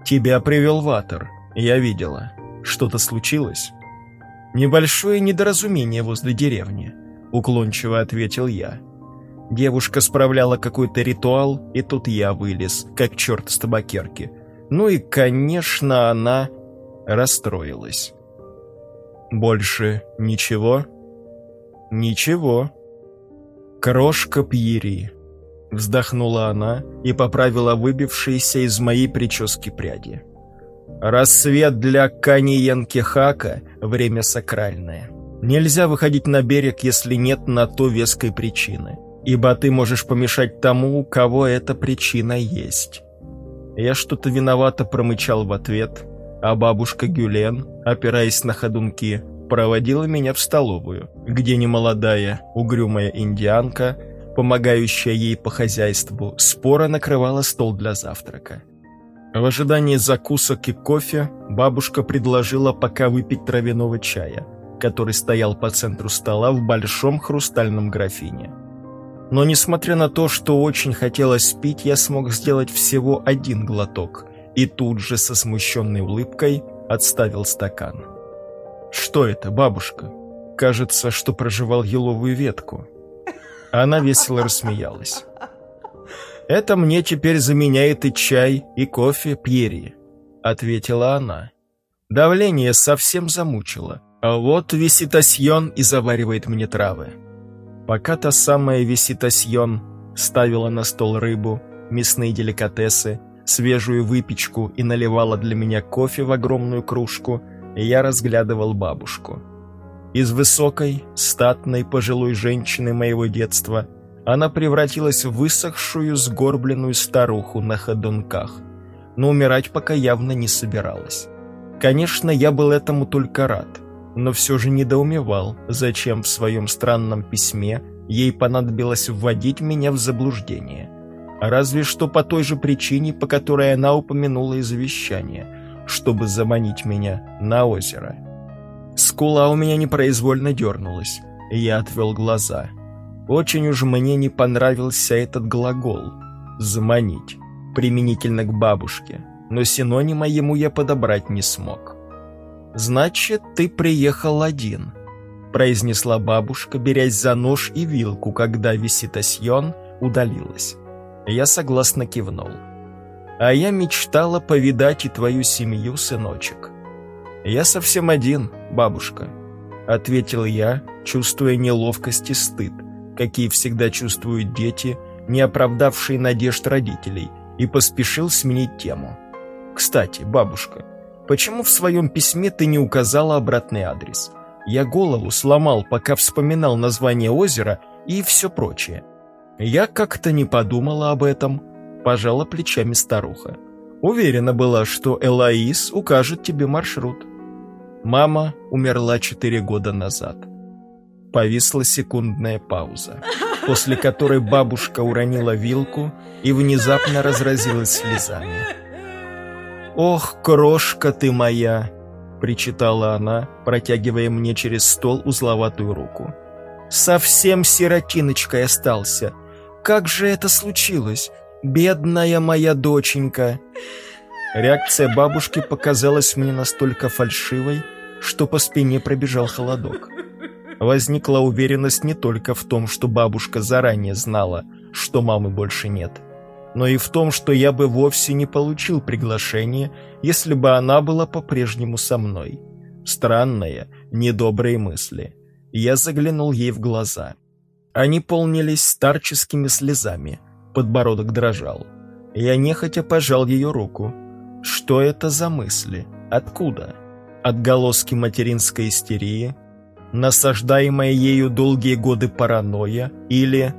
«Тебя привел Ватер. Я видела. Что-то случилось?» «Небольшое недоразумение возле деревни», — уклончиво ответил я. Девушка справляла какой-то ритуал, и тут я вылез, как черт с табакерки. Ну и, конечно, она расстроилась. «Больше ничего?» «Ничего». «Крошка Пьери», Вздохнула она и поправила выбившиеся из моей прически пряди. Рассвет для Каниенки Хака – время сакральное. Нельзя выходить на берег, если нет на то веской причины, ибо ты можешь помешать тому, у кого эта причина есть. Я что-то виновато промычал в ответ, а бабушка Гюлен, опираясь на ходунки, проводила меня в столовую, где немолодая, угрюмая индианка – помогающая ей по хозяйству, спора накрывала стол для завтрака. В ожидании закусок и кофе бабушка предложила пока выпить травяного чая, который стоял по центру стола в большом хрустальном графине. Но несмотря на то, что очень хотелось пить, я смог сделать всего один глоток и тут же со смущенной улыбкой отставил стакан. «Что это, бабушка? Кажется, что проживал еловую ветку». Она весело рассмеялась. «Это мне теперь заменяет и чай, и кофе Пьери», — ответила она. «Давление совсем замучило, а вот Виситасьон и заваривает мне травы». Пока та самая Виситасьон ставила на стол рыбу, мясные деликатесы, свежую выпечку и наливала для меня кофе в огромную кружку, я разглядывал бабушку. Из высокой, статной пожилой женщины моего детства она превратилась в высохшую, сгорбленную старуху на ходунках, но умирать пока явно не собиралась. Конечно, я был этому только рад, но все же недоумевал, зачем в своем странном письме ей понадобилось вводить меня в заблуждение. Разве что по той же причине, по которой она упомянула из завещания, чтобы заманить меня на озеро. Скула у меня непроизвольно дернулась, и я отвел глаза. Очень уж мне не понравился этот глагол «заманить», применительно к бабушке, но синонима ему я подобрать не смог. «Значит, ты приехал один», — произнесла бабушка, берясь за нож и вилку, когда Виситасьон удалилась. Я согласно кивнул. «А я мечтала повидать и твою семью, сыночек». «Я совсем один, бабушка», — ответил я, чувствуя неловкость и стыд, какие всегда чувствуют дети, не оправдавшие надежд родителей, и поспешил сменить тему. «Кстати, бабушка, почему в своем письме ты не указала обратный адрес? Я голову сломал, пока вспоминал название озера и все прочее. Я как-то не подумала об этом», — пожала плечами старуха. Уверена была, что Элаис укажет тебе маршрут. Мама умерла четыре года назад. Повисла секундная пауза, после которой бабушка уронила вилку и внезапно разразилась слезами. «Ох, крошка ты моя!» — причитала она, протягивая мне через стол узловатую руку. «Совсем сиротиночкой остался. Как же это случилось? Бедная моя доченька!» Реакция бабушки показалась мне настолько фальшивой, что по спине пробежал холодок. Возникла уверенность не только в том, что бабушка заранее знала, что мамы больше нет, но и в том, что я бы вовсе не получил приглашение, если бы она была по-прежнему со мной. Странные, недобрые мысли. Я заглянул ей в глаза. Они полнились старческими слезами, подбородок дрожал. Я нехотя пожал ее руку. Что это за мысли? Откуда? Отголоски материнской истерии? Насаждаемая ею долгие годы паранойя или...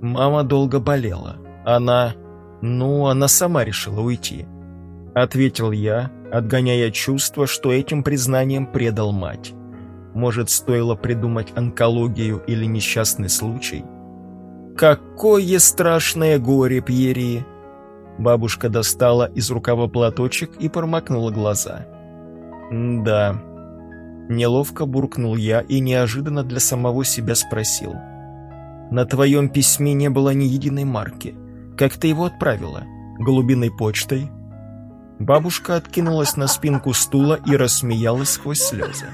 Мама долго болела. Она... Ну, она сама решила уйти. Ответил я, отгоняя чувство, что этим признанием предал мать. Может, стоило придумать онкологию или несчастный случай? «Какое страшное горе, Пьери!» Бабушка достала из рукава платочек и промокнула глаза. «Да». Неловко буркнул я и неожиданно для самого себя спросил. «На твоем письме не было ни единой марки. Как ты его отправила? Голубиной почтой?» Бабушка откинулась на спинку стула и рассмеялась сквозь слезы.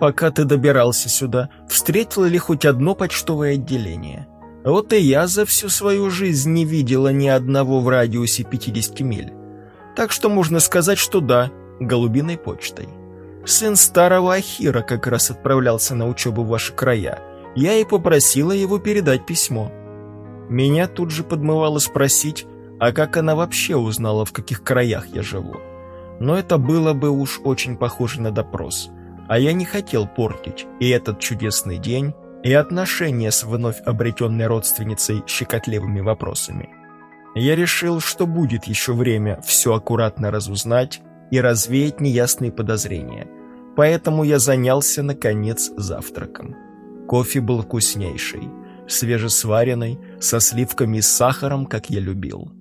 «Пока ты добирался сюда, встретила ли хоть одно почтовое отделение?» Вот и я за всю свою жизнь не видела ни одного в радиусе 50 миль. Так что можно сказать, что да, голубиной почтой. Сын старого Ахира как раз отправлялся на учебу в ваши края. Я и попросила его передать письмо. Меня тут же подмывало спросить, а как она вообще узнала, в каких краях я живу. Но это было бы уж очень похоже на допрос. А я не хотел портить и этот чудесный день, и отношения с вновь обретенной родственницей щекотливыми вопросами. Я решил, что будет еще время все аккуратно разузнать и развеять неясные подозрения, поэтому я занялся, наконец, завтраком. Кофе был вкуснейший, свежесваренный, со сливками и сахаром, как я любил.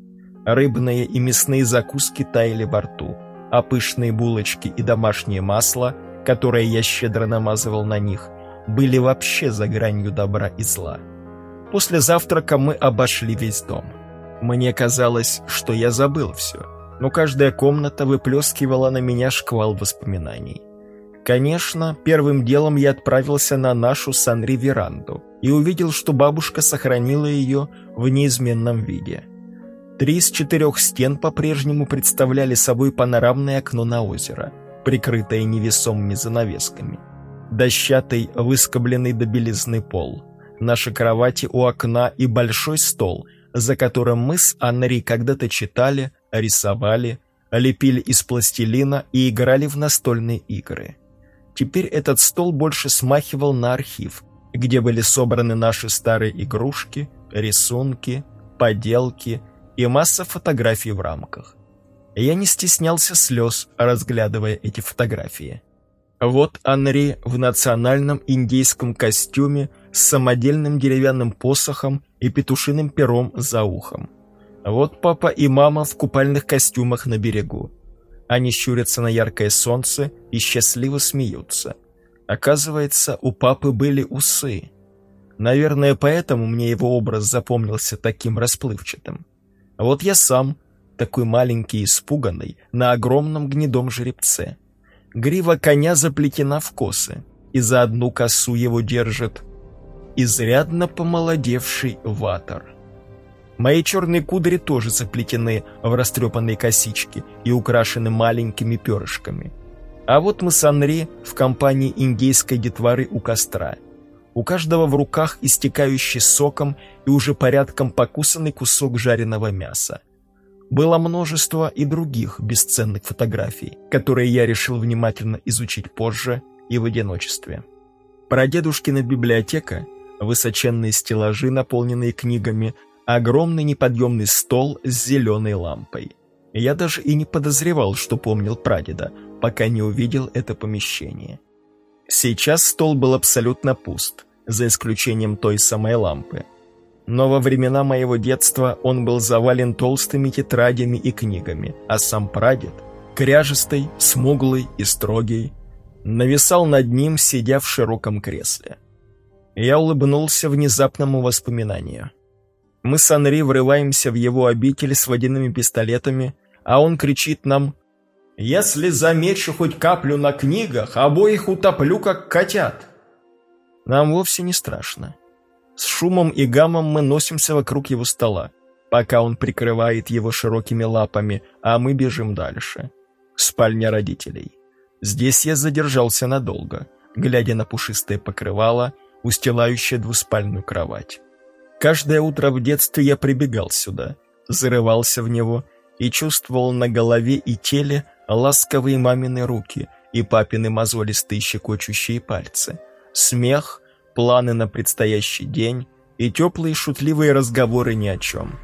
Рыбные и мясные закуски таяли во рту, а пышные булочки и домашнее масло, которое я щедро намазывал на них, были вообще за гранью добра и зла. После завтрака мы обошли весь дом. Мне казалось, что я забыл все, но каждая комната выплескивала на меня шквал воспоминаний. Конечно, первым делом я отправился на нашу Санри-веранду и увидел, что бабушка сохранила ее в неизменном виде. Три из четырех стен по-прежнему представляли собой панорамное окно на озеро, прикрытое невесомыми занавесками – дощатый, выскобленный до белизны пол, наши кровати у окна и большой стол, за которым мы с Анри когда-то читали, рисовали, лепили из пластилина и играли в настольные игры. Теперь этот стол больше смахивал на архив, где были собраны наши старые игрушки, рисунки, поделки и масса фотографий в рамках. Я не стеснялся слез, разглядывая эти фотографии. Вот Анри в национальном индейском костюме с самодельным деревянным посохом и петушиным пером за ухом. Вот папа и мама в купальных костюмах на берегу. Они щурятся на яркое солнце и счастливо смеются. Оказывается, у папы были усы. Наверное, поэтому мне его образ запомнился таким расплывчатым. Вот я сам, такой маленький и испуганный, на огромном гнедом жеребце. Грива коня заплетена в косы, и за одну косу его держит изрядно помолодевший ватер. Мои черные кудри тоже заплетены в растрепанные косички и украшены маленькими перышками. А вот мы с Анри в компании индейской детворы у костра. У каждого в руках истекающий соком и уже порядком покусанный кусок жареного мяса. Было множество и других бесценных фотографий, которые я решил внимательно изучить позже и в одиночестве. Прадедушкина библиотека, высоченные стеллажи, наполненные книгами, огромный неподъемный стол с зеленой лампой. Я даже и не подозревал, что помнил прадеда, пока не увидел это помещение. Сейчас стол был абсолютно пуст, за исключением той самой лампы, но во времена моего детства он был завален толстыми тетрадями и книгами, а сам прадед, кряжестый, смуглый и строгий, нависал над ним, сидя в широком кресле. Я улыбнулся внезапному воспоминанию. Мы с Анри врываемся в его обитель с водяными пистолетами, а он кричит нам «Если замечу хоть каплю на книгах, обоих утоплю, как котят!» Нам вовсе не страшно. С шумом и гамом мы носимся вокруг его стола, пока он прикрывает его широкими лапами, а мы бежим дальше. Спальня родителей. Здесь я задержался надолго, глядя на пушистое покрывало, устилающее двуспальную кровать. Каждое утро в детстве я прибегал сюда, зарывался в него и чувствовал на голове и теле ласковые мамины руки и папины мозолистые щекочущие пальцы, смех, планы на предстоящий день и теплые шутливые разговоры ни о чем.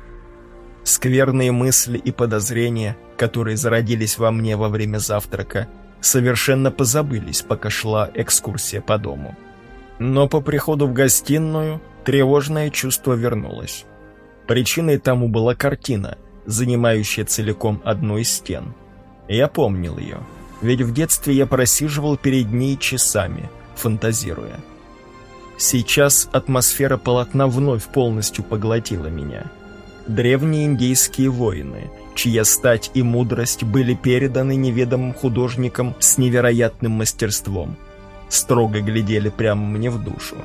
Скверные мысли и подозрения, которые зародились во мне во время завтрака, совершенно позабылись, пока шла экскурсия по дому. Но по приходу в гостиную тревожное чувство вернулось. Причиной тому была картина, занимающая целиком одну из стен. Я помнил ее, ведь в детстве я просиживал перед ней часами, фантазируя. Сейчас атмосфера полотна вновь полностью поглотила меня. Древние индейские воины, чья стать и мудрость были переданы неведомым художникам с невероятным мастерством – строго глядели прямо мне в душу.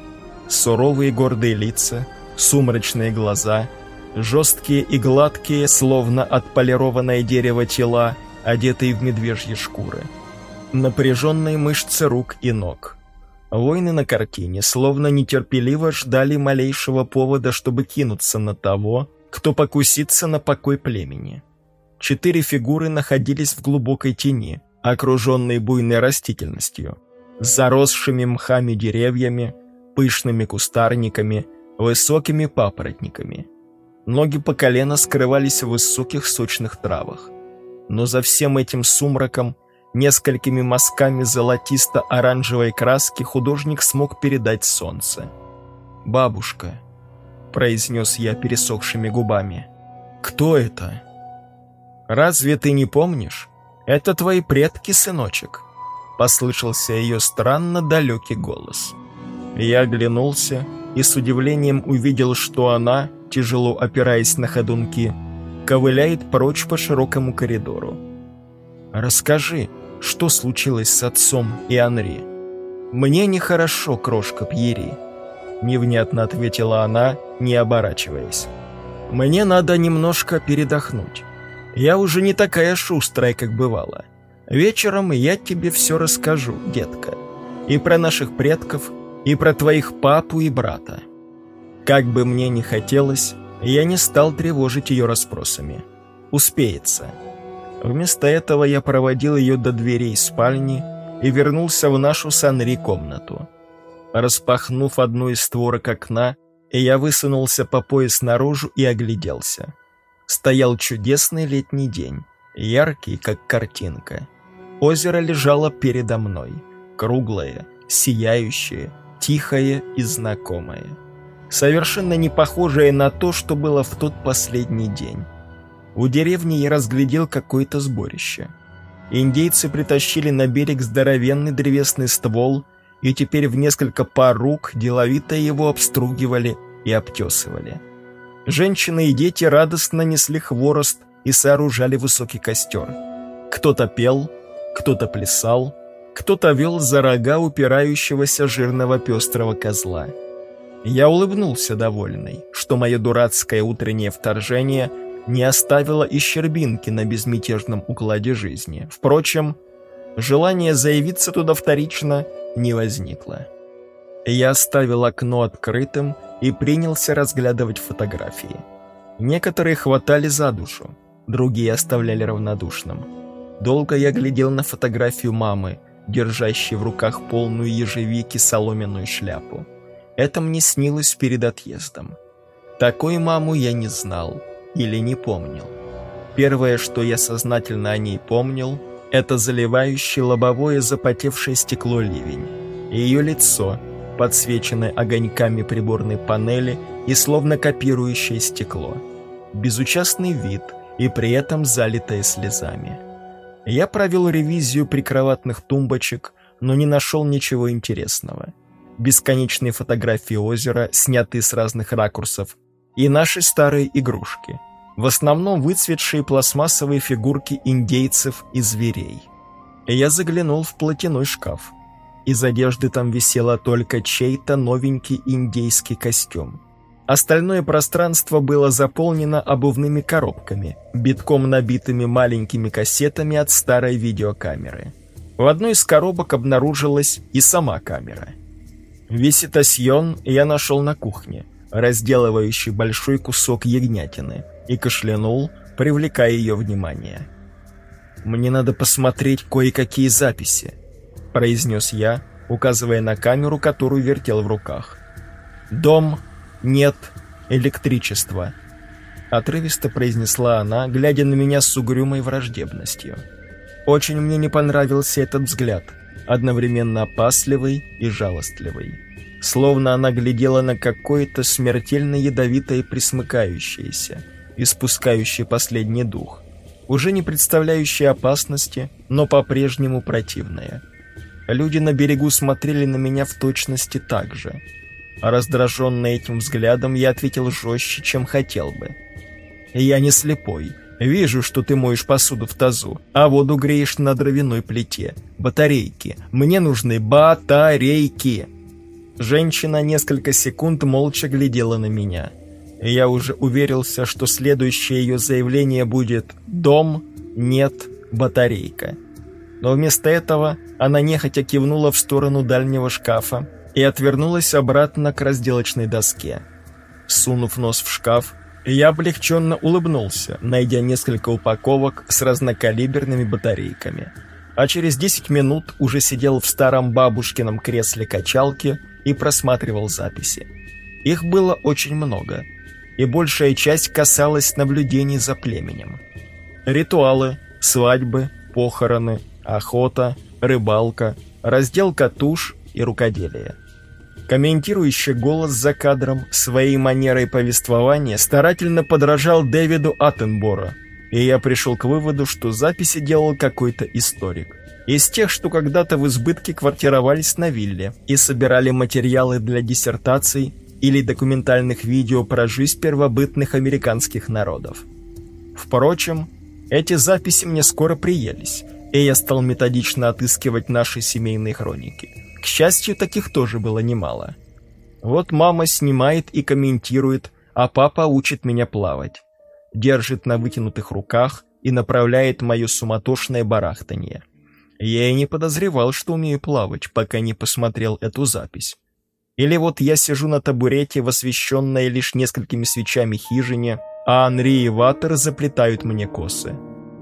Суровые гордые лица, сумрачные глаза, жесткие и гладкие, словно отполированное дерево тела, одетые в медвежьи шкуры. Напряженные мышцы рук и ног. Воины на картине словно нетерпеливо ждали малейшего повода, чтобы кинуться на того, кто покусится на покой племени. Четыре фигуры находились в глубокой тени, окруженные буйной растительностью заросшими мхами деревьями, пышными кустарниками, высокими папоротниками. Ноги по колено скрывались в высоких сочных травах. Но за всем этим сумраком, несколькими мазками золотисто-оранжевой краски художник смог передать солнце. «Бабушка», — произнес я пересохшими губами, — «кто это?» «Разве ты не помнишь? Это твои предки, сыночек» послышался ее странно далекий голос. Я оглянулся и с удивлением увидел, что она, тяжело опираясь на ходунки, ковыляет прочь по широкому коридору. «Расскажи, что случилось с отцом и Анри?» «Мне нехорошо, крошка Пьери», — невнятно ответила она, не оборачиваясь. «Мне надо немножко передохнуть. Я уже не такая шустрая, как бывала. Вечером я тебе все расскажу, детка. И про наших предков, и про твоих папу и брата. Как бы мне ни хотелось, я не стал тревожить ее расспросами. Успеется. Вместо этого я проводил ее до дверей спальни и вернулся в нашу с Анри комнату. Распахнув одну из створок окна, я высунулся по пояс наружу и огляделся. Стоял чудесный летний день, яркий, как картинка. Озеро лежало передо мной, круглое, сияющее, тихое и знакомое. Совершенно не похожее на то, что было в тот последний день. У деревни я разглядел какое-то сборище. Индейцы притащили на берег здоровенный древесный ствол, и теперь в несколько пар рук деловито его обстругивали и обтесывали. Женщины и дети радостно несли хворост и сооружали высокий костер. Кто-то пел, кто-то плясал, кто-то вел за рога упирающегося жирного пестрого козла. Я улыбнулся довольный, что мое дурацкое утреннее вторжение не оставило и щербинки на безмятежном укладе жизни. Впрочем, желание заявиться туда вторично не возникло. Я оставил окно открытым и принялся разглядывать фотографии. Некоторые хватали за душу, другие оставляли равнодушным. Долго я глядел на фотографию мамы, держащей в руках полную ежевики соломенную шляпу. Это мне снилось перед отъездом. Такой маму я не знал или не помнил. Первое, что я сознательно о ней помнил, это заливающее лобовое запотевшее стекло ливень. Ее лицо, подсвеченное огоньками приборной панели и словно копирующее стекло. Безучастный вид и при этом залитое слезами. Я провел ревизию прикроватных тумбочек, но не нашел ничего интересного. Бесконечные фотографии озера, снятые с разных ракурсов, и наши старые игрушки, в основном выцветшие пластмассовые фигурки индейцев и зверей. Я заглянул в платяной шкаф. Из одежды там висело только чей-то новенький индейский костюм. Остальное пространство было заполнено обувными коробками, битком набитыми маленькими кассетами от старой видеокамеры. В одной из коробок обнаружилась и сама камера. Виситасьон я нашел на кухне, разделывающий большой кусок ягнятины, и кашлянул, привлекая ее внимание. «Мне надо посмотреть кое-какие записи», произнес я, указывая на камеру, которую вертел в руках. «Дом, нет, электричества», — отрывисто произнесла она, глядя на меня с угрюмой враждебностью. Очень мне не понравился этот взгляд, одновременно опасливый и жалостливый. Словно она глядела на какое-то смертельно ядовитое присмыкающееся, испускающее последний дух, уже не представляющее опасности, но по-прежнему противное. Люди на берегу смотрели на меня в точности так же. Раздраженный этим взглядом я ответил жестче, чем хотел бы. «Я не слепой. Вижу, что ты моешь посуду в тазу, а воду греешь на дровяной плите. Батарейки. Мне нужны батарейки!» Женщина несколько секунд молча глядела на меня. Я уже уверился, что следующее ее заявление будет «Дом, нет, батарейка». Но вместо этого она нехотя кивнула в сторону дальнего шкафа и отвернулась обратно к разделочной доске. Сунув нос в шкаф, я облегченно улыбнулся, найдя несколько упаковок с разнокалиберными батарейками. А через 10 минут уже сидел в старом бабушкином кресле качалки и просматривал записи. Их было очень много, и большая часть касалась наблюдений за племенем. Ритуалы, свадьбы, похороны, охота, рыбалка, разделка туш и рукоделие. Комментирующий голос за кадром своей манерой повествования старательно подражал Дэвиду Аттенбора, и я пришел к выводу, что записи делал какой-то историк. Из тех, что когда-то в избытке квартировались на вилле и собирали материалы для диссертаций или документальных видео про жизнь первобытных американских народов. Впрочем, эти записи мне скоро приелись, и я стал методично отыскивать наши семейные хроники. К счастью, таких тоже было немало. Вот мама снимает и комментирует, а папа учит меня плавать. Держит на вытянутых руках и направляет мое суматошное барахтание. Я и не подозревал, что умею плавать, пока не посмотрел эту запись. Или вот я сижу на табурете в освещенной лишь несколькими свечами хижине, а Анри и Ватер заплетают мне косы.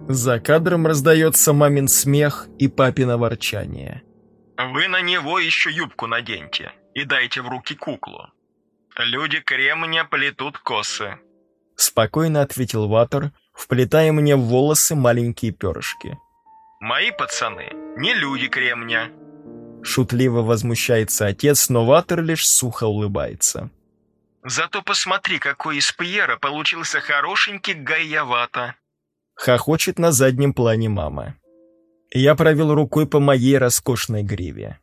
За кадром раздается мамин смех и папино ворчание. «Вы на него еще юбку наденьте и дайте в руки куклу. Люди кремня плетут косы», — спокойно ответил Ватер, вплетая мне в волосы маленькие перышки. «Мои пацаны не люди кремня». Шутливо возмущается отец, но Ватер лишь сухо улыбается. Зато посмотри, какой из Пьера получился хорошенький Гайявата. Хохочет на заднем плане мама. Я провел рукой по моей роскошной гриве.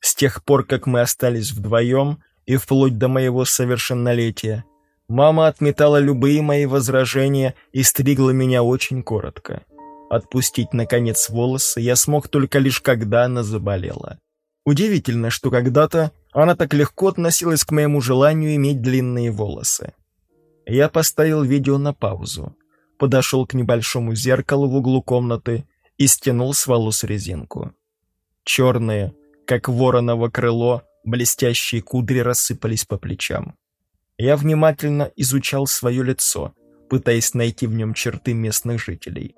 С тех пор, как мы остались вдвоем, и вплоть до моего совершеннолетия, мама отметала любые мои возражения и стригла меня очень коротко. Отпустить, наконец, волосы я смог только лишь когда она заболела. Удивительно, что когда-то она так легко относилась к моему желанию иметь длинные волосы. Я поставил видео на паузу, подошел к небольшому зеркалу в углу комнаты и стянул с волос резинку. Черные, как вороново крыло, блестящие кудри рассыпались по плечам. Я внимательно изучал свое лицо, пытаясь найти в нем черты местных жителей.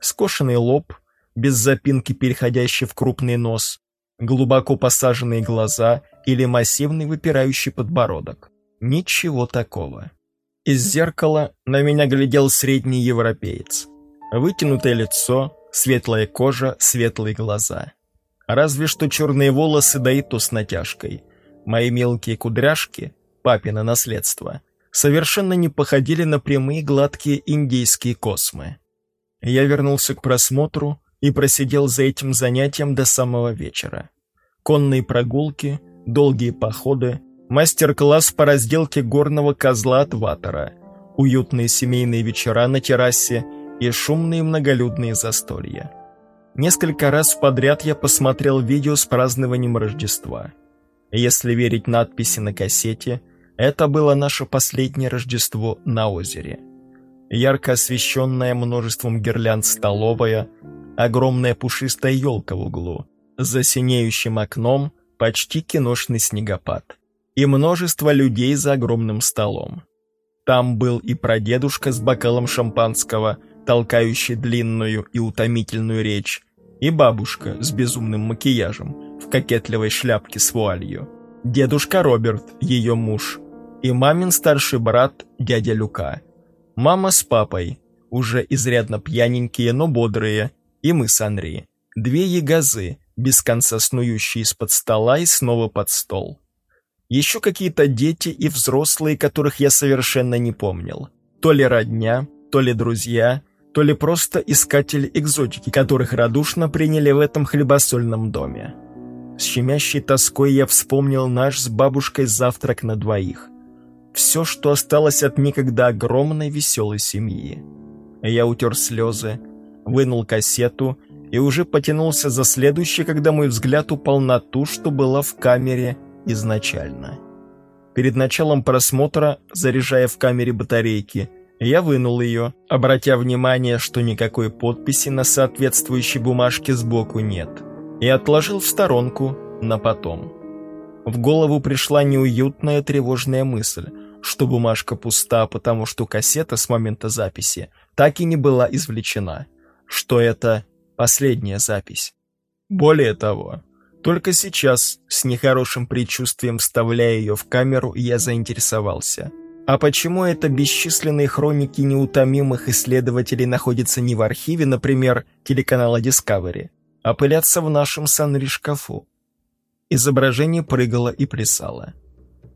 Скошенный лоб, без запинки переходящий в крупный нос, глубоко посаженные глаза или массивный выпирающий подбородок. Ничего такого. Из зеркала на меня глядел средний европеец. Вытянутое лицо, светлая кожа, светлые глаза. Разве что черные волосы, да то с натяжкой. Мои мелкие кудряшки, папино наследство, совершенно не походили на прямые гладкие индейские космы. Я вернулся к просмотру и просидел за этим занятием до самого вечера. Конные прогулки, долгие походы, мастер-класс по разделке горного козла от ватера, уютные семейные вечера на террасе и шумные многолюдные застолья. Несколько раз подряд я посмотрел видео с празднованием Рождества. Если верить надписи на кассете, это было наше последнее Рождество на озере. Ярко освещенная множеством гирлянд столовая – огромная пушистая елка в углу, за синеющим окном почти киношный снегопад и множество людей за огромным столом. Там был и прадедушка с бокалом шампанского, толкающий длинную и утомительную речь, и бабушка с безумным макияжем, в кокетливой шляпке с вуалью, дедушка Роберт, ее муж, и мамин старший брат, дядя Люка. Мама с папой, уже изрядно пьяненькие, но бодрые, и мы с Анри. Две ягозы, без конца снующие из-под стола и снова под стол. Еще какие-то дети и взрослые, которых я совершенно не помнил. То ли родня, то ли друзья, то ли просто искатели экзотики, которых радушно приняли в этом хлебосольном доме. С щемящей тоской я вспомнил наш с бабушкой завтрак на двоих. Все, что осталось от некогда огромной веселой семьи. Я утер слезы, вынул кассету и уже потянулся за следующей, когда мой взгляд упал на ту, что была в камере изначально. Перед началом просмотра, заряжая в камере батарейки, я вынул ее, обратя внимание, что никакой подписи на соответствующей бумажке сбоку нет, и отложил в сторонку на потом. В голову пришла неуютная тревожная мысль, что бумажка пуста, потому что кассета с момента записи так и не была извлечена, что это Последняя запись. Более того, только сейчас, с нехорошим предчувствием вставляя ее в камеру, я заинтересовался. А почему это бесчисленные хроники неутомимых исследователей находятся не в архиве, например, телеканала Discovery, а пылятся в нашем санри-шкафу? Изображение прыгало и плясало.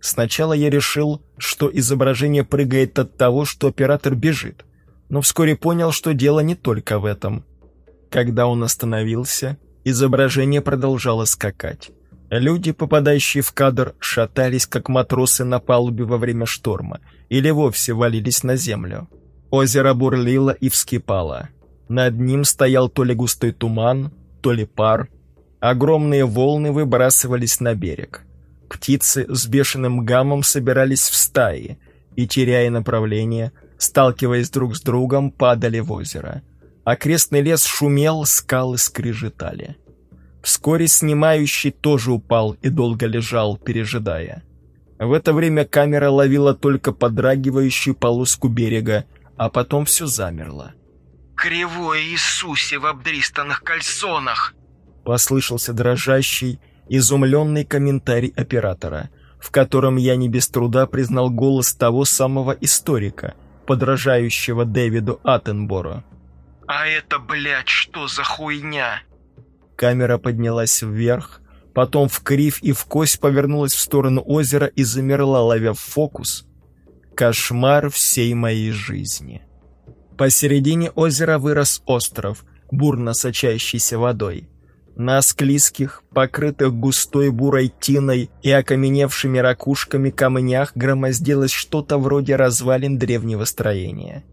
Сначала я решил, что изображение прыгает от того, что оператор бежит, но вскоре понял, что дело не только в этом – когда он остановился, изображение продолжало скакать. Люди, попадающие в кадр, шатались, как матросы на палубе во время шторма, или вовсе валились на землю. Озеро бурлило и вскипало. Над ним стоял то ли густой туман, то ли пар. Огромные волны выбрасывались на берег. Птицы с бешеным гамом собирались в стаи и, теряя направление, сталкиваясь друг с другом, падали в озеро. Окрестный лес шумел, скалы скрежетали. Вскоре снимающий тоже упал и долго лежал, пережидая. В это время камера ловила только подрагивающую полоску берега, а потом все замерло. «Кривой Иисусе в обдристанных кальсонах!» Послышался дрожащий, изумленный комментарий оператора, в котором я не без труда признал голос того самого историка, подражающего Дэвиду Аттенборо. «А это, блядь, что за хуйня?» Камера поднялась вверх, потом в кривь и в кость повернулась в сторону озера и замерла, ловя фокус. Кошмар всей моей жизни. Посередине озера вырос остров, бурно сочащийся водой. На склизких, покрытых густой бурой тиной и окаменевшими ракушками камнях громоздилось что-то вроде развалин древнего строения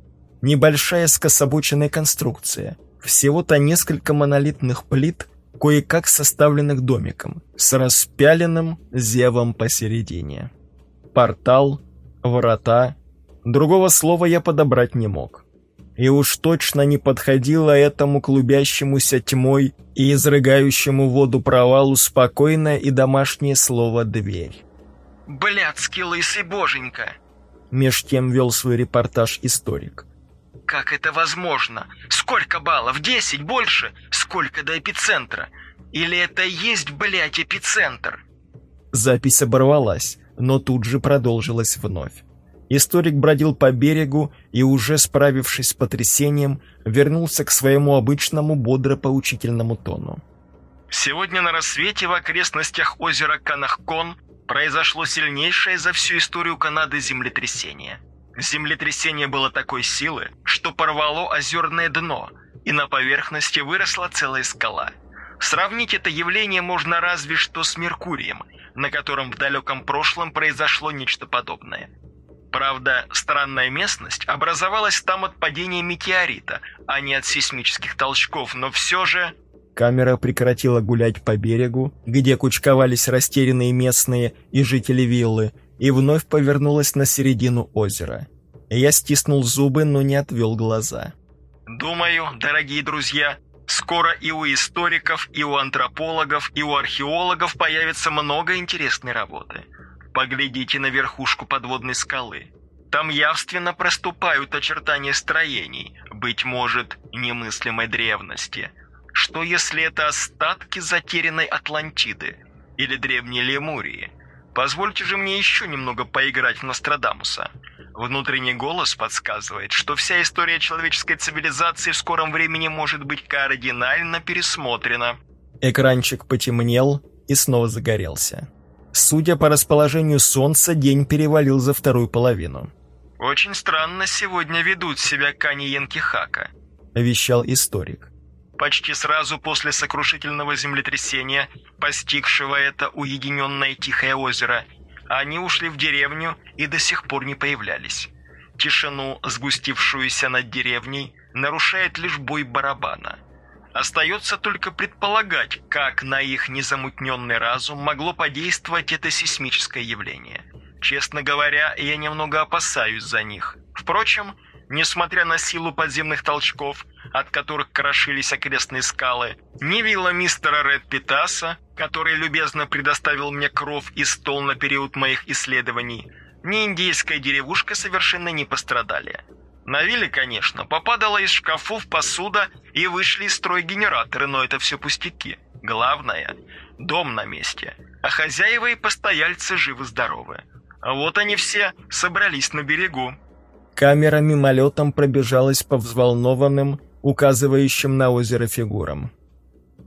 небольшая скособоченная конструкция, всего-то несколько монолитных плит, кое-как составленных домиком, с распяленным зевом посередине. Портал, врата, другого слова я подобрать не мог. И уж точно не подходило этому клубящемуся тьмой и изрыгающему воду провалу спокойное и домашнее слово «дверь». «Блядский лысый боженька!» Меж тем вел свой репортаж историк. Как это возможно? Сколько баллов? Десять? Больше? Сколько до эпицентра? Или это есть, блядь, эпицентр? Запись оборвалась, но тут же продолжилась вновь. Историк бродил по берегу и, уже справившись с потрясением, вернулся к своему обычному бодро-поучительному тону. Сегодня на рассвете в окрестностях озера Канахкон произошло сильнейшее за всю историю Канады землетрясение – Землетрясение было такой силы, что порвало озерное дно, и на поверхности выросла целая скала. Сравнить это явление можно разве что с Меркурием, на котором в далеком прошлом произошло нечто подобное. Правда, странная местность образовалась там от падения метеорита, а не от сейсмических толчков, но все же... Камера прекратила гулять по берегу, где кучковались растерянные местные и жители виллы, и вновь повернулась на середину озера. Я стиснул зубы, но не отвел глаза. «Думаю, дорогие друзья, скоро и у историков, и у антропологов, и у археологов появится много интересной работы. Поглядите на верхушку подводной скалы. Там явственно проступают очертания строений, быть может, немыслимой древности. Что если это остатки затерянной Атлантиды или древней Лемурии? Позвольте же мне еще немного поиграть в Нострадамуса. Внутренний голос подсказывает, что вся история человеческой цивилизации в скором времени может быть кардинально пересмотрена. Экранчик потемнел и снова загорелся. Судя по расположению солнца, день перевалил за вторую половину. «Очень странно сегодня ведут себя Кани Янкихака», — вещал историк. Почти сразу после сокрушительного землетрясения, постигшего это уединенное тихое озеро, они ушли в деревню и до сих пор не появлялись. Тишину, сгустившуюся над деревней, нарушает лишь бой барабана. Остается только предполагать, как на их незамутненный разум могло подействовать это сейсмическое явление. Честно говоря, я немного опасаюсь за них. Впрочем, несмотря на силу подземных толчков, от которых крошились окрестные скалы, ни вилла мистера Ред Питаса, который любезно предоставил мне кров и стол на период моих исследований, ни индейская деревушка совершенно не пострадали. На вилле, конечно, попадала из шкафов посуда и вышли из строя генераторы, но это все пустяки. Главное – дом на месте, а хозяева и постояльцы живы-здоровы. А вот они все собрались на берегу. Камера мимолетом пробежалась по взволнованным, указывающим на озеро фигурам.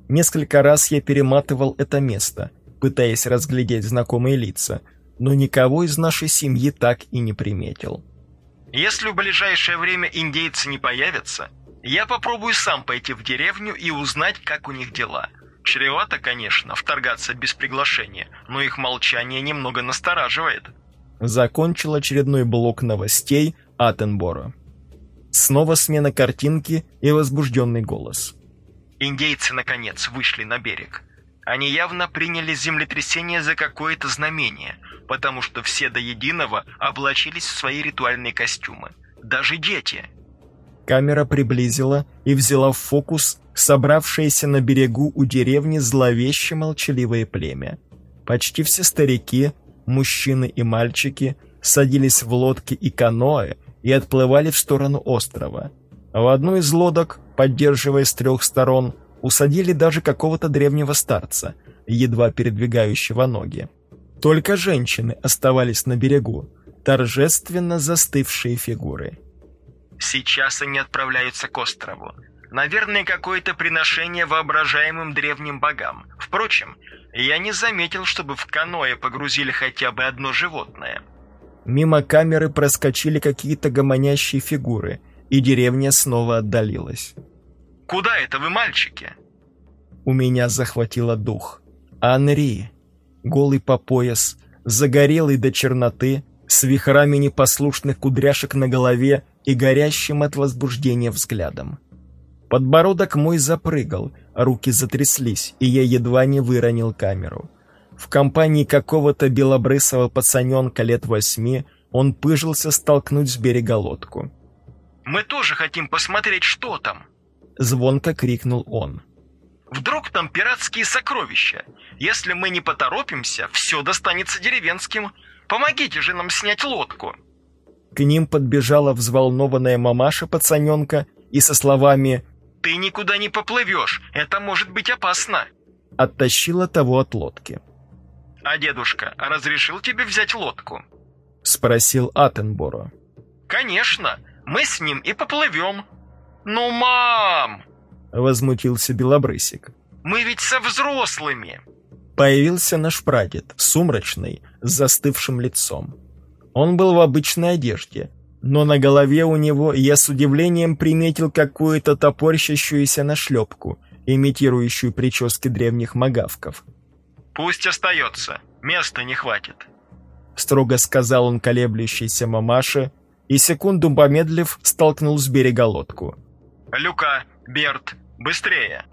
Несколько раз я перематывал это место, пытаясь разглядеть знакомые лица, но никого из нашей семьи так и не приметил. Если в ближайшее время индейцы не появятся, я попробую сам пойти в деревню и узнать, как у них дела. Чревато, конечно, вторгаться без приглашения, но их молчание немного настораживает. Закончил очередной блок новостей Аттенборо. Снова смена картинки и возбужденный голос. Индейцы, наконец, вышли на берег. Они явно приняли землетрясение за какое-то знамение, потому что все до единого облачились в свои ритуальные костюмы. Даже дети. Камера приблизила и взяла в фокус собравшееся на берегу у деревни зловеще молчаливое племя. Почти все старики, мужчины и мальчики садились в лодки и каноэ и отплывали в сторону острова. В одну из лодок, поддерживая с трех сторон, усадили даже какого-то древнего старца, едва передвигающего ноги. Только женщины оставались на берегу, торжественно застывшие фигуры. «Сейчас они отправляются к острову. Наверное, какое-то приношение воображаемым древним богам. Впрочем, я не заметил, чтобы в каноэ погрузили хотя бы одно животное». Мимо камеры проскочили какие-то гомонящие фигуры, и деревня снова отдалилась. «Куда это вы, мальчики?» У меня захватило дух. Анри, голый по пояс, загорелый до черноты, с вихрами непослушных кудряшек на голове и горящим от возбуждения взглядом. Подбородок мой запрыгал, руки затряслись, и я едва не выронил камеру. В компании какого-то белобрысого пацаненка лет восьми он пыжился столкнуть с берега лодку. «Мы тоже хотим посмотреть, что там!» Звонко крикнул он. Вдруг там пиратские сокровища? Если мы не поторопимся, все достанется деревенским. Помогите же нам снять лодку!» К ним подбежала взволнованная мамаша пацаненка и со словами «Ты никуда не поплывешь, это может быть опасно!» оттащила того от лодки. «А дедушка разрешил тебе взять лодку?» спросил Аттенборо. «Конечно, мы с ним и поплывем». «Ну, мам!» возмутился Белобрысик. «Мы ведь со взрослыми!» Появился наш прадед, сумрачный, с застывшим лицом. Он был в обычной одежде, но на голове у него я с удивлением приметил какую-то топорщащуюся нашлепку, имитирующую прически древних магавков. «Пусть остается, места не хватит», — строго сказал он колеблющейся мамаше, и секунду помедлив столкнул с берега лодку. «Люка, Берт, быстрее!»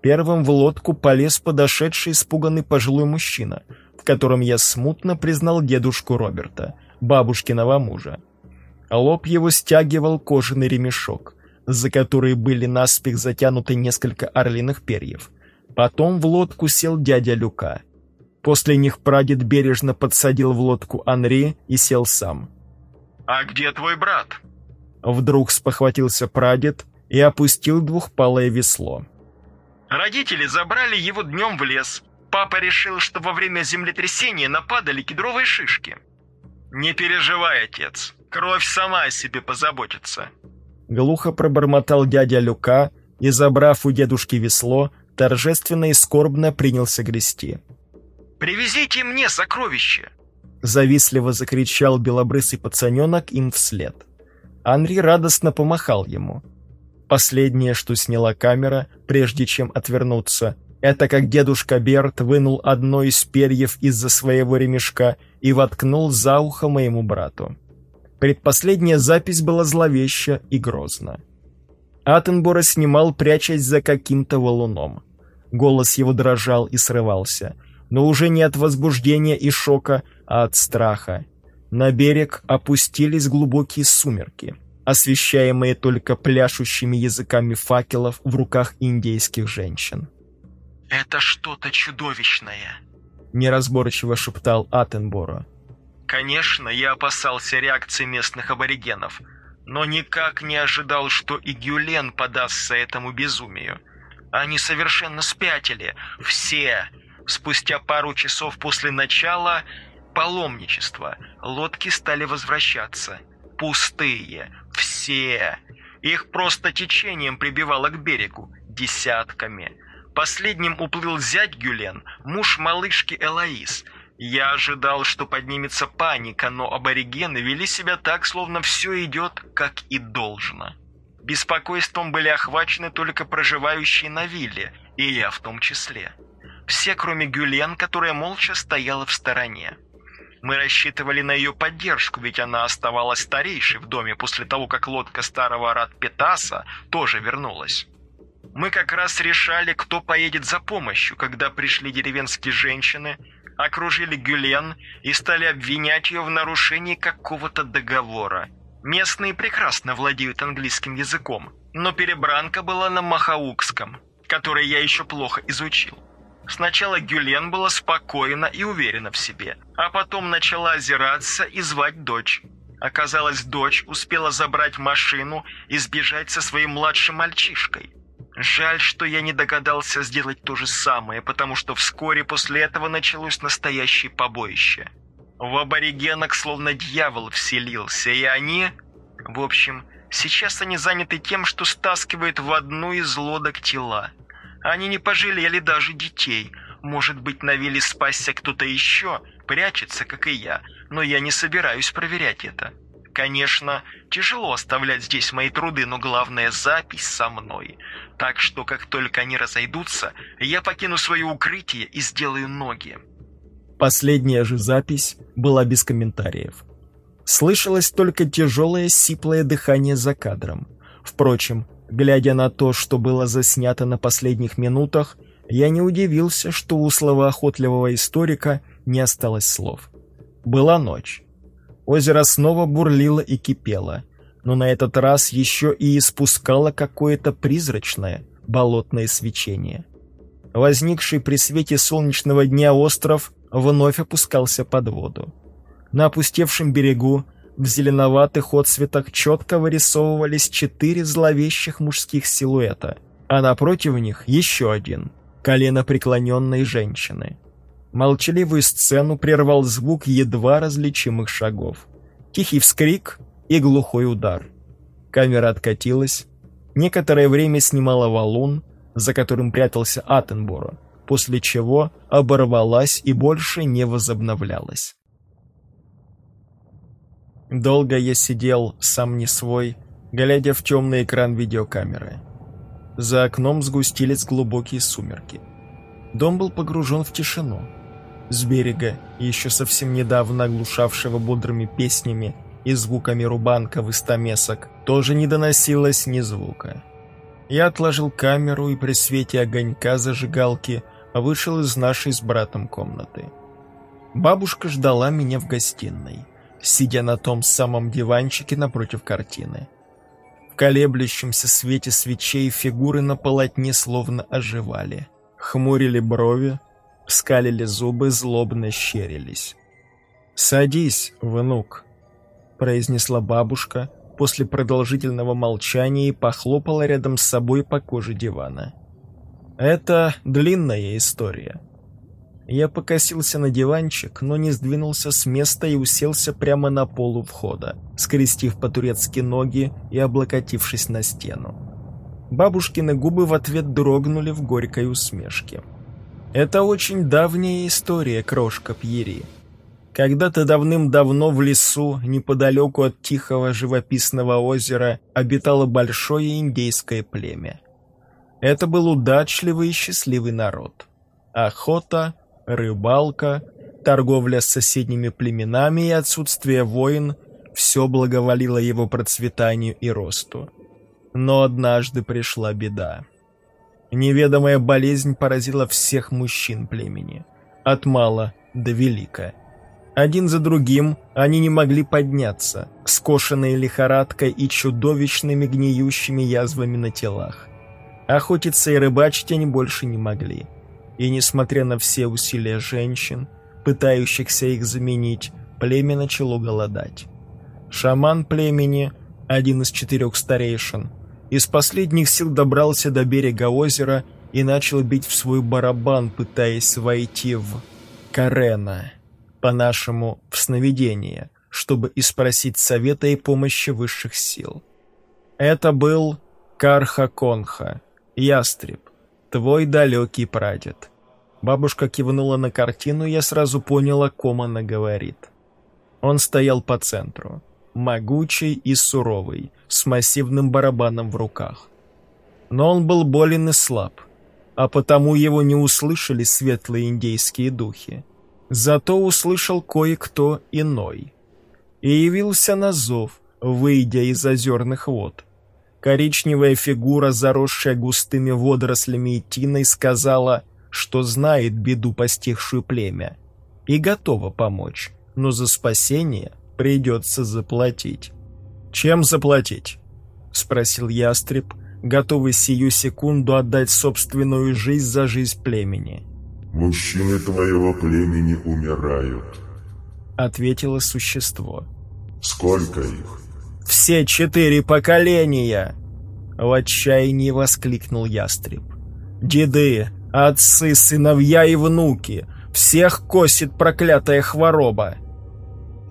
Первым в лодку полез подошедший испуганный пожилой мужчина, в котором я смутно признал дедушку Роберта, бабушкиного мужа. Лоб его стягивал кожаный ремешок, за который были наспех затянуты несколько орлиных перьев. Потом в лодку сел дядя Люка. После них прадед бережно подсадил в лодку Анри и сел сам. «А где твой брат?» Вдруг спохватился прадед и опустил двухпалое весло. Родители забрали его днем в лес. Папа решил, что во время землетрясения нападали кедровые шишки. Не переживай, отец. Кровь сама о себе позаботится. Глухо пробормотал дядя Люка и, забрав у дедушки весло, торжественно и скорбно принялся грести. «Привезите мне сокровище!» Завистливо закричал белобрысый пацаненок им вслед. Анри радостно помахал ему. Последнее, что сняла камера, прежде чем отвернуться, это как дедушка Берт вынул одно из перьев из-за своего ремешка и воткнул за ухо моему брату. Предпоследняя запись была зловеща и грозна. Аттенбора снимал, прячась за каким-то валуном. Голос его дрожал и срывался, но уже не от возбуждения и шока, а от страха. На берег опустились глубокие сумерки, освещаемые только пляшущими языками факелов в руках индейских женщин. «Это что-то чудовищное», — неразборчиво шептал Аттенборо. Конечно, я опасался реакции местных аборигенов, но никак не ожидал, что и Гюлен подастся этому безумию. Они совершенно спятили, все. Спустя пару часов после начала паломничества лодки стали возвращаться. Пустые, все. Их просто течением прибивало к берегу, десятками. Последним уплыл зять Гюлен, муж малышки Элоиз – я ожидал, что поднимется паника, но аборигены вели себя так, словно все идет, как и должно. Беспокойством были охвачены только проживающие на вилле, и я в том числе. Все, кроме Гюлен, которая молча стояла в стороне. Мы рассчитывали на ее поддержку, ведь она оставалась старейшей в доме после того, как лодка старого Рад-Петаса тоже вернулась. Мы как раз решали, кто поедет за помощью, когда пришли деревенские женщины – окружили Гюлен и стали обвинять ее в нарушении какого-то договора. Местные прекрасно владеют английским языком, но перебранка была на махаукском, который я еще плохо изучил. Сначала Гюлен была спокойна и уверена в себе, а потом начала озираться и звать дочь. Оказалось, дочь успела забрать машину и сбежать со своим младшим мальчишкой. Жаль, что я не догадался сделать то же самое, потому что вскоре после этого началось настоящее побоище. В аборигенок словно дьявол вселился, и они... В общем, сейчас они заняты тем, что стаскивают в одну из лодок тела. Они не пожалели даже детей. Может быть, на вилле спасся кто-то еще, прячется, как и я, но я не собираюсь проверять это. Конечно, тяжело оставлять здесь мои труды, но главная запись со мной. Так что, как только они разойдутся, я покину свое укрытие и сделаю ноги. Последняя же запись была без комментариев. Слышалось только тяжелое сиплое дыхание за кадром. Впрочем, глядя на то, что было заснято на последних минутах, я не удивился, что у словоохотливого историка не осталось слов. Была ночь. Озеро снова бурлило и кипело, но на этот раз еще и испускало какое-то призрачное болотное свечение. Возникший при свете солнечного дня остров вновь опускался под воду. На опустевшем берегу в зеленоватых отсветах четко вырисовывались четыре зловещих мужских силуэта, а напротив них еще один — колено преклоненной женщины. Молчаливую сцену прервал звук едва различимых шагов. Тихий вскрик и глухой удар. Камера откатилась. Некоторое время снимала валун, за которым прятался Аттенборо, после чего оборвалась и больше не возобновлялась. Долго я сидел, сам не свой, глядя в темный экран видеокамеры. За окном сгустились глубокие сумерки. Дом был погружен в тишину. С берега, еще совсем недавно оглушавшего бодрыми песнями и звуками рубанков и стамесок, тоже не доносилось ни звука. Я отложил камеру и при свете огонька зажигалки вышел из нашей с братом комнаты. Бабушка ждала меня в гостиной, сидя на том самом диванчике напротив картины. В колеблющемся свете свечей фигуры на полотне словно оживали, хмурили брови, скалили зубы, злобно щерились. «Садись, внук», — произнесла бабушка после продолжительного молчания и похлопала рядом с собой по коже дивана. Это длинная история. Я покосился на диванчик, но не сдвинулся с места и уселся прямо на полу входа, скрестив по-турецки ноги и облокотившись на стену. Бабушкины губы в ответ дрогнули в горькой усмешке. Это очень давняя история, крошка Пьери. Когда-то давным-давно в лесу, неподалеку от тихого живописного озера, обитало большое индейское племя. Это был удачливый и счастливый народ. Охота, рыбалка, торговля с соседними племенами и отсутствие войн – все благоволило его процветанию и росту. Но однажды пришла беда. Неведомая болезнь поразила всех мужчин племени, от мала до велика. Один за другим они не могли подняться, скошенные лихорадкой и чудовищными гниющими язвами на телах. Охотиться и рыбачить они больше не могли. И несмотря на все усилия женщин, пытающихся их заменить, племя начало голодать. Шаман племени, один из четырех старейшин, из последних сил добрался до берега озера и начал бить в свой барабан, пытаясь войти в Карена, по-нашему в сновидение, чтобы испросить совета и помощи высших сил. Это был Карха-Конха, ястреб, твой далекий прадед. Бабушка кивнула на картину, я сразу понял, о ком она говорит. Он стоял по центру могучий и суровый, с массивным барабаном в руках. Но он был болен и слаб, а потому его не услышали светлые индейские духи. Зато услышал кое-кто иной. И явился на зов, выйдя из озерных вод. Коричневая фигура, заросшая густыми водорослями и тиной, сказала, что знает беду, постигшую племя, и готова помочь, но за спасение придется заплатить. «Чем заплатить?» — спросил ястреб, готовый сию секунду отдать собственную жизнь за жизнь племени. «Мужчины твоего племени умирают», — ответило существо. «Сколько их?» «Все четыре поколения!» — в отчаянии воскликнул ястреб. «Деды, отцы, сыновья и внуки! Всех косит проклятая хвороба!»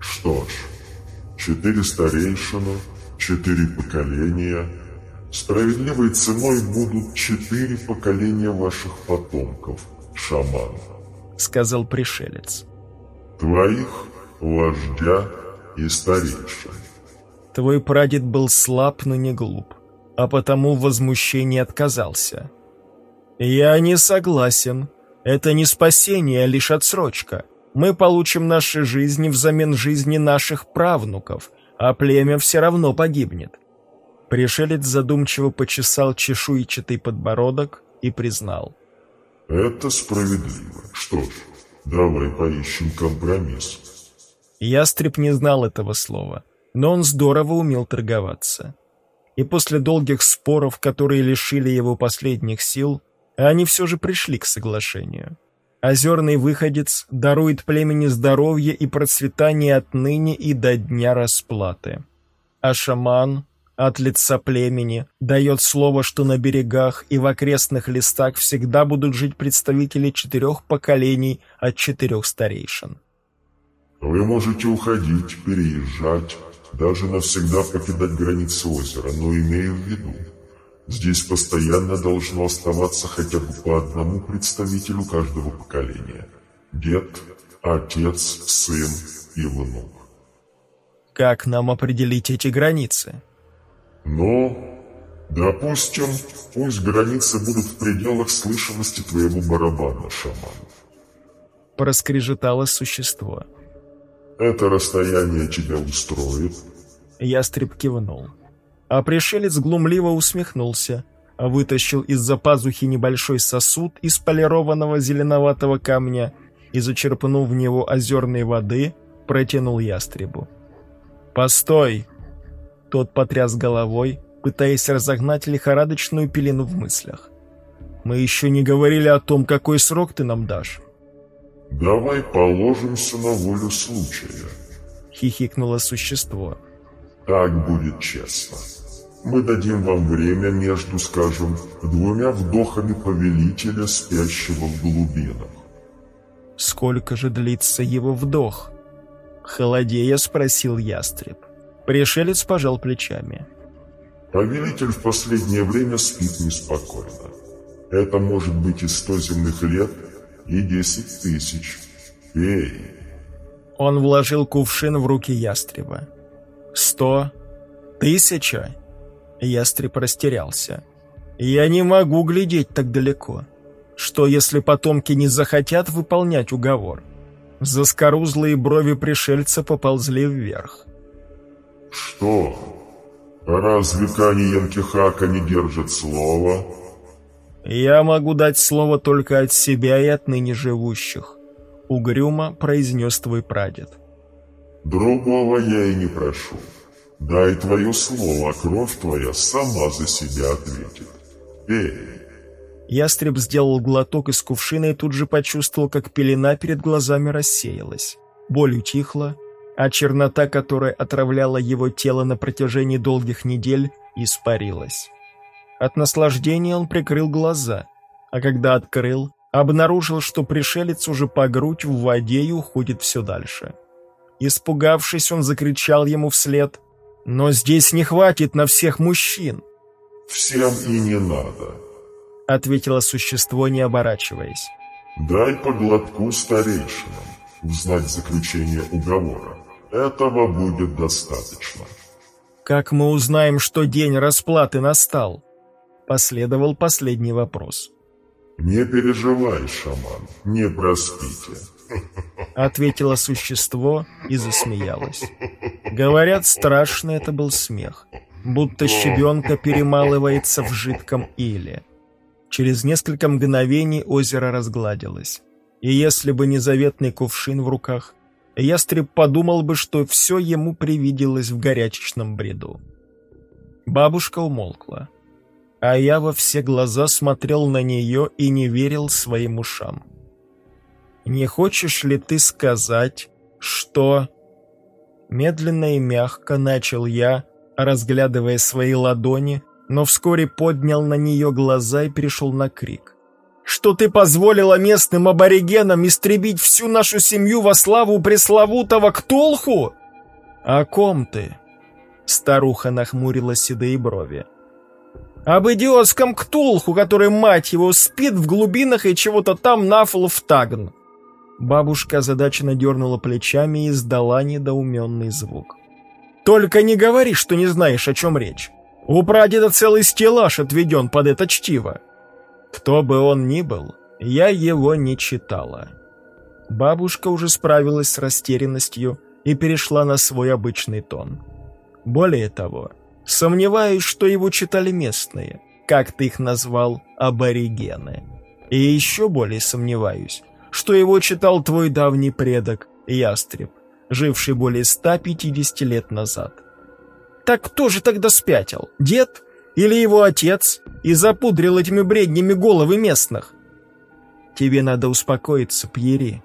Что ж, четыре старейшины, четыре поколения. Справедливой ценой будут четыре поколения ваших потомков, шаман. Сказал пришелец. Твоих, вождя и старейшин. Твой прадед был слаб, но не глуп, а потому в возмущении отказался. «Я не согласен. Это не спасение, а лишь отсрочка. Мы получим наши жизни взамен жизни наших правнуков, а племя все равно погибнет. Пришелец задумчиво почесал чешуйчатый подбородок и признал. Это справедливо. Что ж, давай поищем компромисс. Ястреб не знал этого слова, но он здорово умел торговаться. И после долгих споров, которые лишили его последних сил, они все же пришли к соглашению. Озерный выходец дарует племени здоровье и процветание отныне и до дня расплаты. А шаман от лица племени дает слово, что на берегах и в окрестных листах всегда будут жить представители четырех поколений от четырех старейшин. Вы можете уходить, переезжать, даже навсегда покидать границы озера, но имею в виду, Здесь постоянно должно оставаться хотя бы по одному представителю каждого поколения. Дед, отец, сын и внук. Как нам определить эти границы? Ну, допустим, пусть границы будут в пределах слышимости твоего барабана, шаман. Проскрежетало существо. Это расстояние тебя устроит? Ястреб кивнул. А пришелец глумливо усмехнулся, вытащил из-за пазухи небольшой сосуд из полированного зеленоватого камня и, зачерпнув в него озерной воды, протянул ястребу. «Постой!» Тот потряс головой, пытаясь разогнать лихорадочную пелену в мыслях. «Мы еще не говорили о том, какой срок ты нам дашь». «Давай положимся на волю случая», — хихикнуло существо. «Так будет честно». Мы дадим вам время между, скажем, двумя вдохами повелителя, спящего в глубинах. Сколько же длится его вдох? Холодея спросил ястреб. Пришелец пожал плечами. Повелитель в последнее время спит неспокойно. Это может быть и сто земных лет, и десять тысяч. Пей. Он вложил кувшин в руки ястреба. Сто? Тысяча? Ястреб растерялся. Я не могу глядеть так далеко. Что, если потомки не захотят выполнять уговор? Заскорузлые брови пришельца поползли вверх. Что? Разве Кани Янкихака не держит слова? Я могу дать слово только от себя и от ныне живущих. Угрюмо произнес твой прадед. Другого я и не прошу. Дай твое слово, а кровь твоя сама за себя ответит. Пей. Ястреб сделал глоток из кувшина и тут же почувствовал, как пелена перед глазами рассеялась. Боль утихла, а чернота, которая отравляла его тело на протяжении долгих недель, испарилась. От наслаждения он прикрыл глаза, а когда открыл, обнаружил, что пришелец уже по грудь в воде и уходит все дальше. Испугавшись, он закричал ему вслед «Но здесь не хватит на всех мужчин!» «Всем и не надо», — ответило существо, не оборачиваясь. «Дай по глотку старейшинам узнать заключение уговора. Этого будет достаточно». «Как мы узнаем, что день расплаты настал?» Последовал последний вопрос. «Не переживай, шаман, не проспите», — ответило существо и засмеялось. Говорят, страшный это был смех, будто щебенка перемалывается в жидком иле. Через несколько мгновений озеро разгладилось, и если бы не заветный кувшин в руках, ястреб подумал бы, что все ему привиделось в горячечном бреду. Бабушка умолкла а я во все глаза смотрел на нее и не верил своим ушам. «Не хочешь ли ты сказать, что...» Медленно и мягко начал я, разглядывая свои ладони, но вскоре поднял на нее глаза и перешел на крик. «Что ты позволила местным аборигенам истребить всю нашу семью во славу пресловутого Ктулху?» «О ком ты?» Старуха нахмурила седые брови. Об идиотском Ктулху, который, мать его, спит в глубинах и чего-то там нафл втагн. Бабушка озадаченно дернула плечами и издала недоуменный звук. «Только не говори, что не знаешь, о чем речь. У прадеда целый стеллаж отведен под это чтиво. Кто бы он ни был, я его не читала». Бабушка уже справилась с растерянностью и перешла на свой обычный тон. Более того, Сомневаюсь, что его читали местные, как ты их назвал, аборигены. И еще более сомневаюсь, что его читал твой давний предок, Ястреб, живший более 150 лет назад. Так кто же тогда спятил, дед или его отец, и запудрил этими бреднями головы местных? Тебе надо успокоиться, Пьери,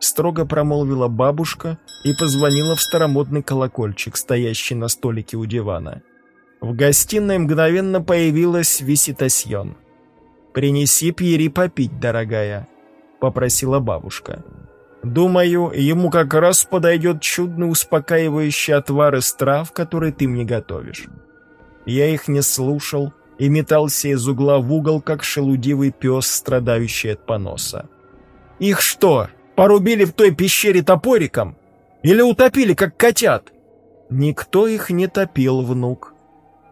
строго промолвила бабушка и позвонила в старомодный колокольчик, стоящий на столике у дивана. В гостиной мгновенно появилась Виситасьон. «Принеси Пьери попить, дорогая», — попросила бабушка. «Думаю, ему как раз подойдет чудный успокаивающий отвар из трав, который ты мне готовишь». Я их не слушал и метался из угла в угол, как шелудивый пес, страдающий от поноса. «Их что, порубили в той пещере топориком? Или утопили, как котят?» «Никто их не топил, внук»,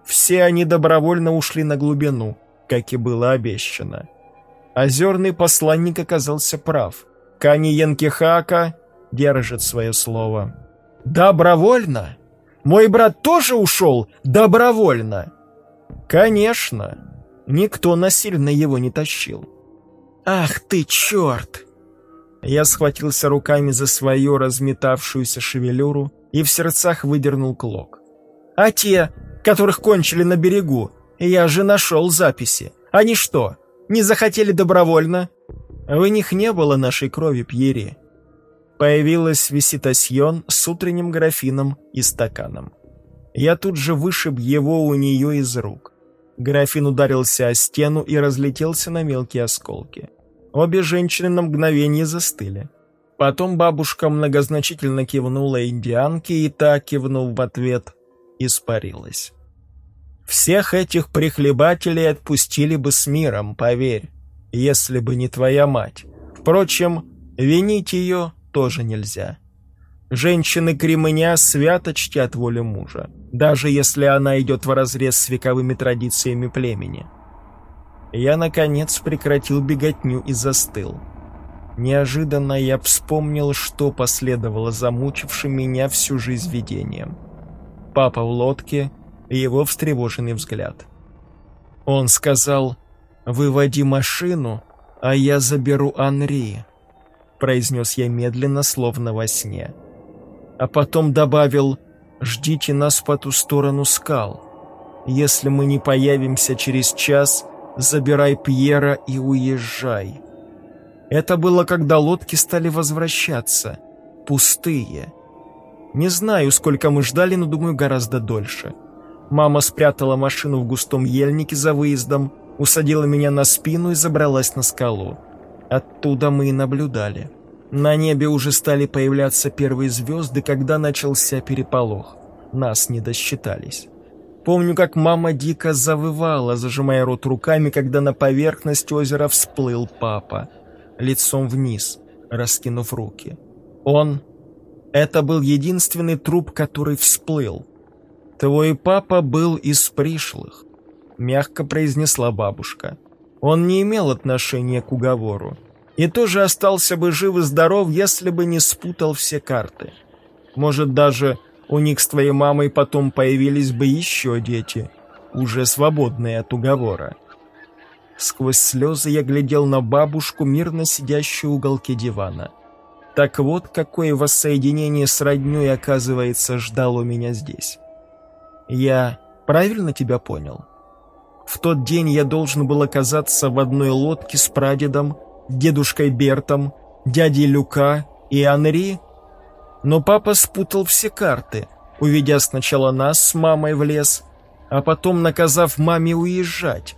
все они добровольно ушли на глубину, как и было обещано. Озерный посланник оказался прав. Кани Янкихака держит свое слово. «Добровольно? Мой брат тоже ушел добровольно?» «Конечно. Никто насильно его не тащил». «Ах ты, черт!» Я схватился руками за свою разметавшуюся шевелюру и в сердцах выдернул клок. «А те, которых кончили на берегу. Я же нашел записи. Они что, не захотели добровольно? В них не было нашей крови, Пьери. Появилась виситасьон с утренним графином и стаканом. Я тут же вышиб его у нее из рук. Графин ударился о стену и разлетелся на мелкие осколки. Обе женщины на мгновение застыли. Потом бабушка многозначительно кивнула индианке, и та, кивнув в ответ, испарилась. Всех этих прихлебателей отпустили бы с миром, поверь, если бы не твоя мать. Впрочем, винить ее тоже нельзя. Женщины Кремня свято чтят волю мужа, даже если она идет вразрез с вековыми традициями племени. Я, наконец, прекратил беготню и застыл. Неожиданно я вспомнил, что последовало замучившим меня всю жизнь видением. Папа в лодке и его встревоженный взгляд. Он сказал «Выводи машину, а я заберу Анри», произнес я медленно, словно во сне. А потом добавил «Ждите нас по ту сторону скал. Если мы не появимся через час, забирай Пьера и уезжай». Это было, когда лодки стали возвращаться. Пустые. Не знаю, сколько мы ждали, но думаю, гораздо дольше. Мама спрятала машину в густом ельнике за выездом, усадила меня на спину и забралась на скалу. Оттуда мы и наблюдали. На небе уже стали появляться первые звезды, когда начался переполох. Нас не досчитались. Помню, как мама дико завывала, зажимая рот руками, когда на поверхность озера всплыл папа лицом вниз, раскинув руки. Он... Это был единственный труп, который всплыл. «Твой папа был из пришлых», — мягко произнесла бабушка. «Он не имел отношения к уговору. И тоже остался бы жив и здоров, если бы не спутал все карты. Может, даже у них с твоей мамой потом появились бы еще дети, уже свободные от уговора. Сквозь слезы я глядел на бабушку, мирно сидящую в уголке дивана. Так вот, какое воссоединение с роднёй, оказывается, ждало меня здесь. Я правильно тебя понял? В тот день я должен был оказаться в одной лодке с прадедом, дедушкой Бертом, дядей Люка и Анри, но папа спутал все карты, уведя сначала нас с мамой в лес, а потом наказав маме уезжать.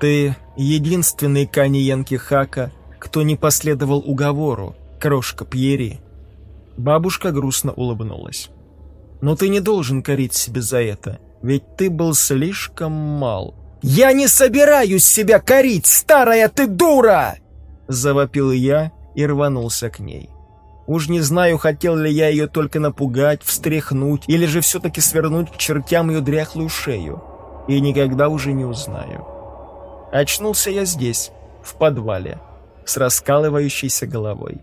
Ты единственный Каниенки Хака, кто не последовал уговору, крошка Пьери. Бабушка грустно улыбнулась. Но ты не должен корить себя за это, ведь ты был слишком мал. «Я не собираюсь себя корить, старая ты дура!» Завопил я и рванулся к ней. Уж не знаю, хотел ли я ее только напугать, встряхнуть, или же все-таки свернуть к чертям ее дряхлую шею. И никогда уже не узнаю. Очнулся я здесь, в подвале, с раскалывающейся головой.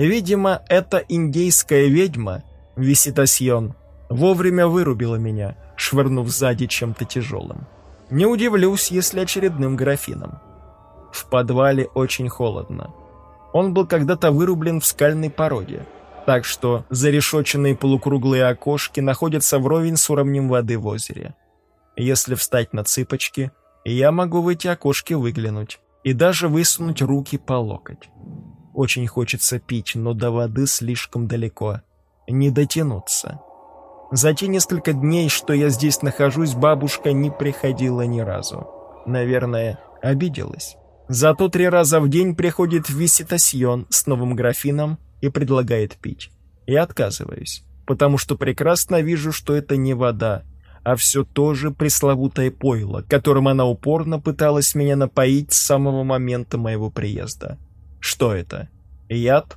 Видимо, эта индейская ведьма, Виситасьон, вовремя вырубила меня, швырнув сзади чем-то тяжелым. Не удивлюсь, если очередным графином. В подвале очень холодно. Он был когда-то вырублен в скальной породе, так что зарешоченные полукруглые окошки находятся вровень с уровнем воды в озере. Если встать на цыпочки, я могу в эти окошки выглянуть и даже высунуть руки по локоть. Очень хочется пить, но до воды слишком далеко. Не дотянуться. За те несколько дней, что я здесь нахожусь, бабушка не приходила ни разу. Наверное, обиделась. Зато три раза в день приходит виситасьон с новым графином и предлагает пить. Я отказываюсь, потому что прекрасно вижу, что это не вода, а все то же пресловутое пойло, которым она упорно пыталась меня напоить с самого момента моего приезда. Что это? Яд?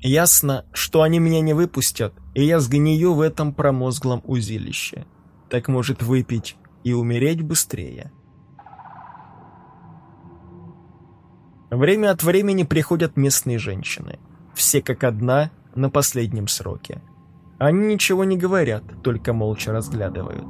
Ясно, что они меня не выпустят, и я сгнию в этом промозглом узилище. Так может выпить и умереть быстрее. Время от времени приходят местные женщины. Все как одна, на последнем сроке. Они ничего не говорят, только молча разглядывают.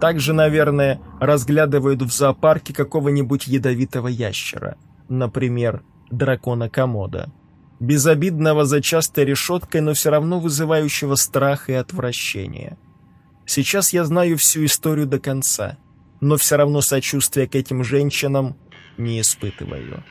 Также, наверное, разглядывают в зоопарке какого-нибудь ядовитого ящера, например, дракона Комода. Безобидного за частой решеткой, но все равно вызывающего страх и отвращение. Сейчас я знаю всю историю до конца, но все равно сочувствия к этим женщинам не испытываю.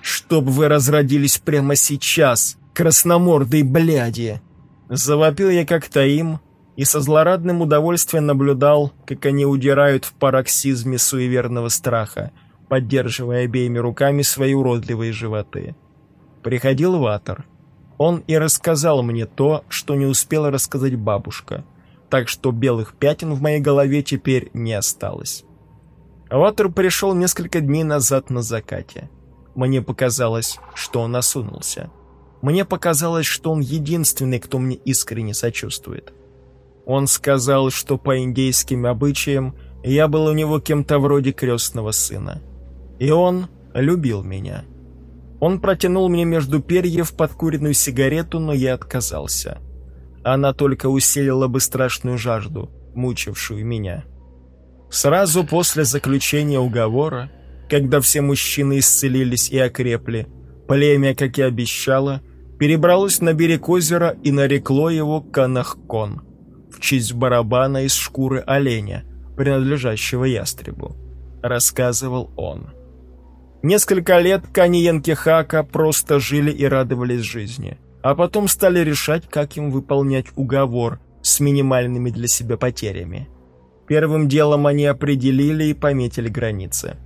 «Чтоб вы разродились прямо сейчас, красномордые бляди!» Завопил я как-то им, и со злорадным удовольствием наблюдал, как они удирают в пароксизме суеверного страха, поддерживая обеими руками свои уродливые животы. Приходил Ватер. Он и рассказал мне то, что не успела рассказать бабушка, так что белых пятен в моей голове теперь не осталось. Ватер пришел несколько дней назад на закате. Мне показалось, что он осунулся. Мне показалось, что он единственный, кто мне искренне сочувствует. Он сказал, что по индейским обычаям я был у него кем-то вроде крестного сына. И он любил меня. Он протянул мне между перьев подкуренную сигарету, но я отказался. Она только усилила бы страшную жажду, мучившую меня. Сразу после заключения уговора, когда все мужчины исцелились и окрепли, племя, как и обещало, перебралось на берег озера и нарекло его Канахкон — в честь барабана из шкуры оленя, принадлежащего ястребу, рассказывал он. Несколько лет Каниенки Хака просто жили и радовались жизни, а потом стали решать, как им выполнять уговор с минимальными для себя потерями. Первым делом они определили и пометили границы.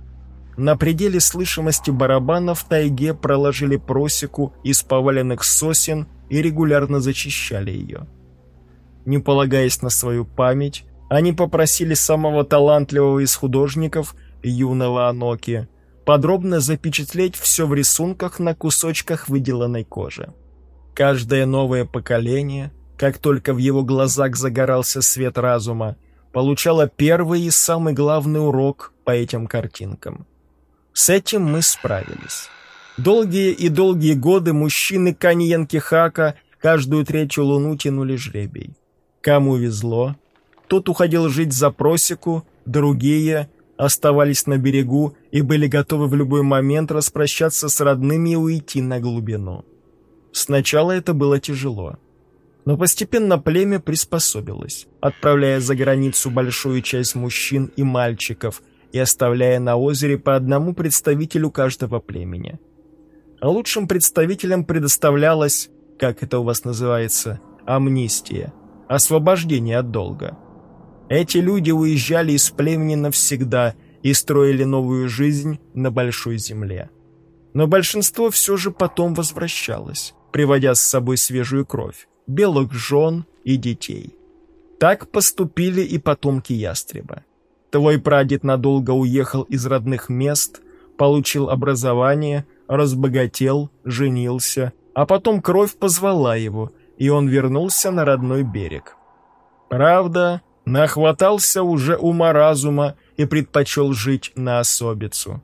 На пределе слышимости барабана в тайге проложили просеку из поваленных сосен и регулярно зачищали ее. Не полагаясь на свою память, они попросили самого талантливого из художников, юного Аноки, подробно запечатлеть все в рисунках на кусочках выделанной кожи. Каждое новое поколение, как только в его глазах загорался свет разума, получало первый и самый главный урок по этим картинкам. С этим мы справились. Долгие и долгие годы мужчины Каньенки Хака каждую третью луну тянули жребий. Кому везло, тот уходил жить за просеку, другие оставались на берегу и были готовы в любой момент распрощаться с родными и уйти на глубину. Сначала это было тяжело, но постепенно племя приспособилось, отправляя за границу большую часть мужчин и мальчиков и оставляя на озере по одному представителю каждого племени. А лучшим представителям предоставлялась, как это у вас называется, амнистия – освобождение от долга. Эти люди уезжали из племени навсегда и строили новую жизнь на большой земле. Но большинство все же потом возвращалось, приводя с собой свежую кровь, белых жен и детей. Так поступили и потомки ястреба. Твой прадед надолго уехал из родных мест, получил образование, разбогател, женился, а потом кровь позвала его, и он вернулся на родной берег. Правда, нахватался уже ума-разума и предпочел жить на особицу.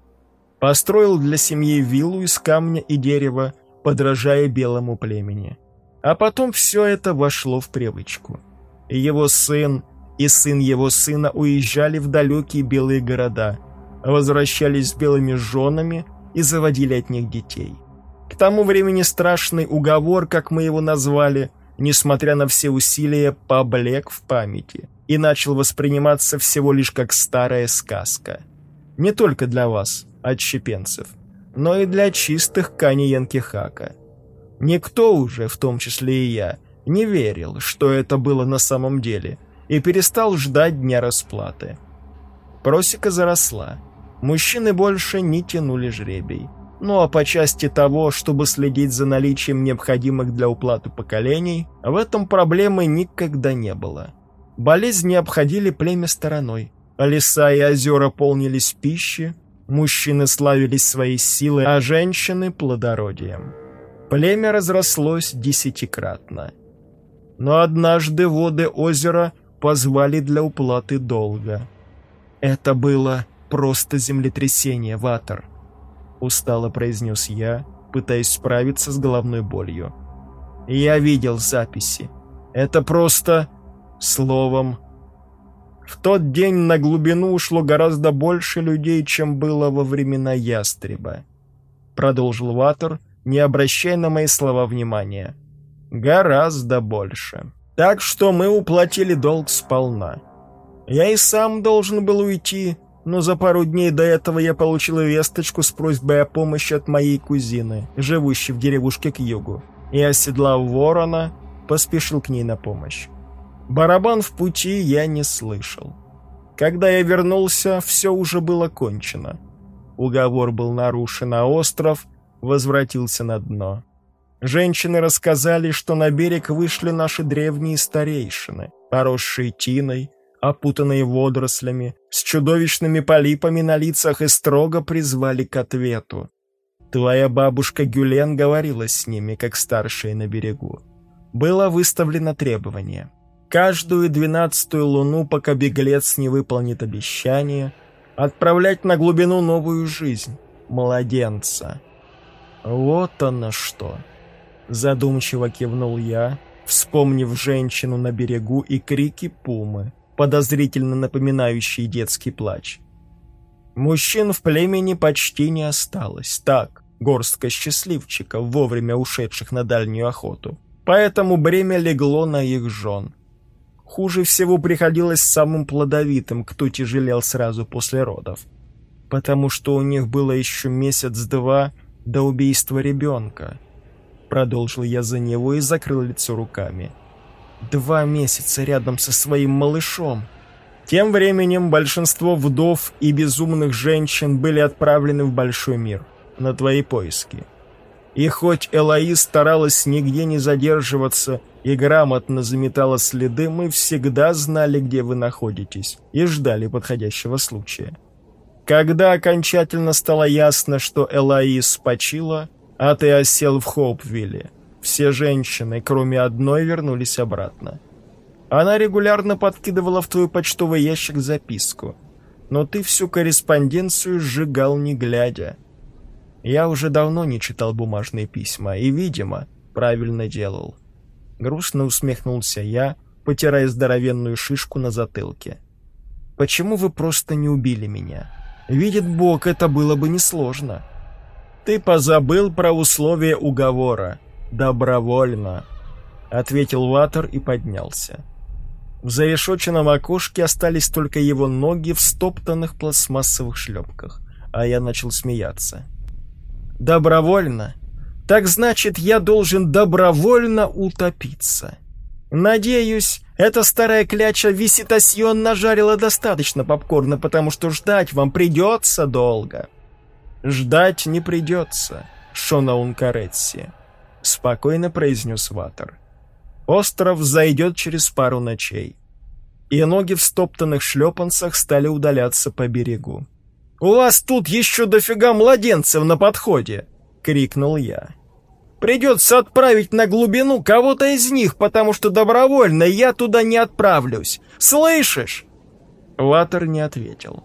Построил для семьи виллу из камня и дерева, подражая белому племени. А потом все это вошло в привычку. Его сын и сын его сына уезжали в далекие белые города, возвращались с белыми женами и заводили от них детей. К тому времени страшный уговор, как мы его назвали, несмотря на все усилия, поблек в памяти и начал восприниматься всего лишь как старая сказка. Не только для вас, отщепенцев, но и для чистых Каниенкихака. Никто уже, в том числе и я, не верил, что это было на самом деле, и перестал ждать дня расплаты. Просека заросла. Мужчины больше не тянули жребий. Ну а по части того, чтобы следить за наличием необходимых для уплаты поколений, в этом проблемы никогда не было. Болезни обходили племя стороной. Леса и озера полнились пищей, мужчины славились своей силой, а женщины — плодородием. Племя разрослось десятикратно. Но однажды воды озера позвали для уплаты долга. Это было просто землетрясение, Ватер. — устало произнес я, пытаясь справиться с головной болью. «Я видел записи. Это просто... словом...» В тот день на глубину ушло гораздо больше людей, чем было во времена ястреба. Продолжил Ватер, не обращая на мои слова внимания. Гораздо больше. Так что мы уплатили долг сполна. Я и сам должен был уйти, но за пару дней до этого я получил весточку с просьбой о помощи от моей кузины, живущей в деревушке к югу, и, оседлав ворона, поспешил к ней на помощь. Барабан в пути я не слышал. Когда я вернулся, все уже было кончено. Уговор был нарушен, а остров возвратился на дно. Женщины рассказали, что на берег вышли наши древние старейшины, поросшие тиной, опутанные водорослями, с чудовищными полипами на лицах и строго призвали к ответу. Твоя бабушка Гюлен говорила с ними, как старшие на берегу. Было выставлено требование. Каждую двенадцатую луну, пока беглец не выполнит обещание, отправлять на глубину новую жизнь, младенца. Вот оно что. Задумчиво кивнул я, вспомнив женщину на берегу и крики пумы, подозрительно напоминающие детский плач. Мужчин в племени почти не осталось. Так, горстка счастливчиков, вовремя ушедших на дальнюю охоту. Поэтому бремя легло на их жен. Хуже всего приходилось самым плодовитым, кто тяжелел сразу после родов. Потому что у них было еще месяц-два до убийства ребенка. Продолжил я за него и закрыл лицо руками. Два месяца рядом со своим малышом. Тем временем большинство вдов и безумных женщин были отправлены в большой мир, на твои поиски. И хоть Элоиз старалась нигде не задерживаться и грамотно заметала следы, мы всегда знали, где вы находитесь, и ждали подходящего случая. Когда окончательно стало ясно, что Элоиз почила, а ты осел в Хоупвилле, все женщины, кроме одной, вернулись обратно. Она регулярно подкидывала в твой почтовый ящик записку, но ты всю корреспонденцию сжигал не глядя. Я уже давно не читал бумажные письма и, видимо, правильно делал. Грустно усмехнулся я, потирая здоровенную шишку на затылке. «Почему вы просто не убили меня? Видит Бог, это было бы несложно». «Ты позабыл про условия уговора. Добровольно», — ответил Ватер и поднялся. В зарешоченном окошке остались только его ноги в стоптанных пластмассовых шлепках, а я начал смеяться. «Добровольно? Так значит, я должен добровольно утопиться. Надеюсь, эта старая кляча Виситасьон нажарила достаточно попкорна, потому что ждать вам придется долго». «Ждать не придется, Шона Ункаретси», — спокойно произнес Ватер. Остров зайдет через пару ночей. И ноги в стоптанных шлепанцах стали удаляться по берегу. «У вас тут еще дофига младенцев на подходе!» — крикнул я. «Придется отправить на глубину кого-то из них, потому что добровольно я туда не отправлюсь. Слышишь?» Ватер не ответил.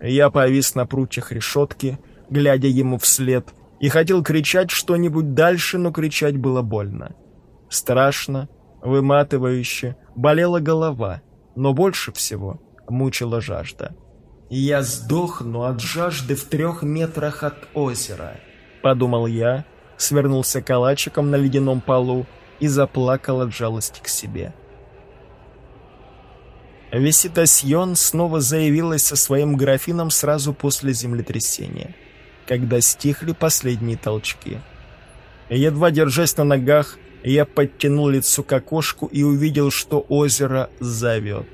Я повис на прутьях решетки, глядя ему вслед, и хотел кричать что-нибудь дальше, но кричать было больно. Страшно, выматывающе, болела голова, но больше всего мучила жажда. «Я сдохну от жажды в трех метрах от озера», — подумал я, свернулся калачиком на ледяном полу и заплакал от жалости к себе. Веситасьон снова заявилась со своим графином сразу после землетрясения, когда стихли последние толчки. Едва держась на ногах, я подтянул лицо к окошку и увидел, что озеро зовет.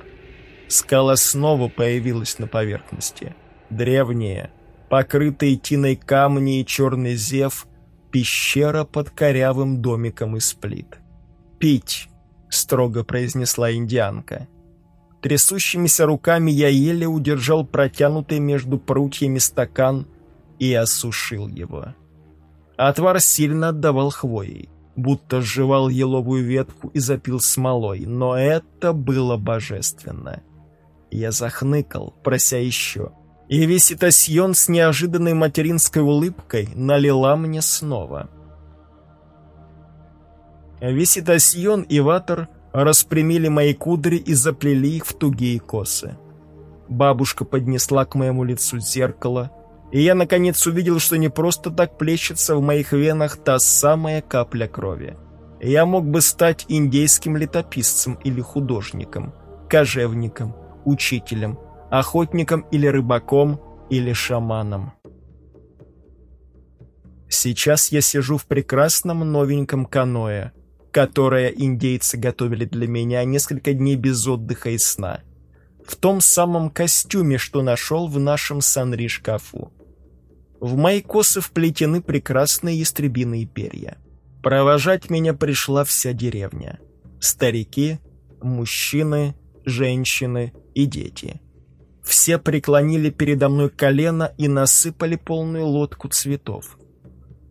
Скала снова появилась на поверхности. Древняя, покрытые тиной камни и черный зев, пещера под корявым домиком из плит. «Пить!» — строго произнесла индианка. Трясущимися руками я еле удержал протянутый между прутьями стакан и осушил его. Отвар сильно отдавал хвоей будто сживал еловую ветку и запил смолой, но это было божественно. Я захныкал, прося еще. И Виситасьон с неожиданной материнской улыбкой налила мне снова. Виситасьон и Ватер распрямили мои кудри и заплели их в тугие косы. Бабушка поднесла к моему лицу зеркало, и я наконец увидел, что не просто так плещется в моих венах та самая капля крови. Я мог бы стать индейским летописцем или художником, кожевником, учителем, охотником или рыбаком, или шаманом. Сейчас я сижу в прекрасном новеньком каное, которое индейцы готовили для меня несколько дней без отдыха и сна. В том самом костюме, что нашел в нашем санри шкафу. В мои косы вплетены прекрасные ястребиные перья. Провожать меня пришла вся деревня. Старики, мужчины, женщины и дети. Все преклонили передо мной колено и насыпали полную лодку цветов.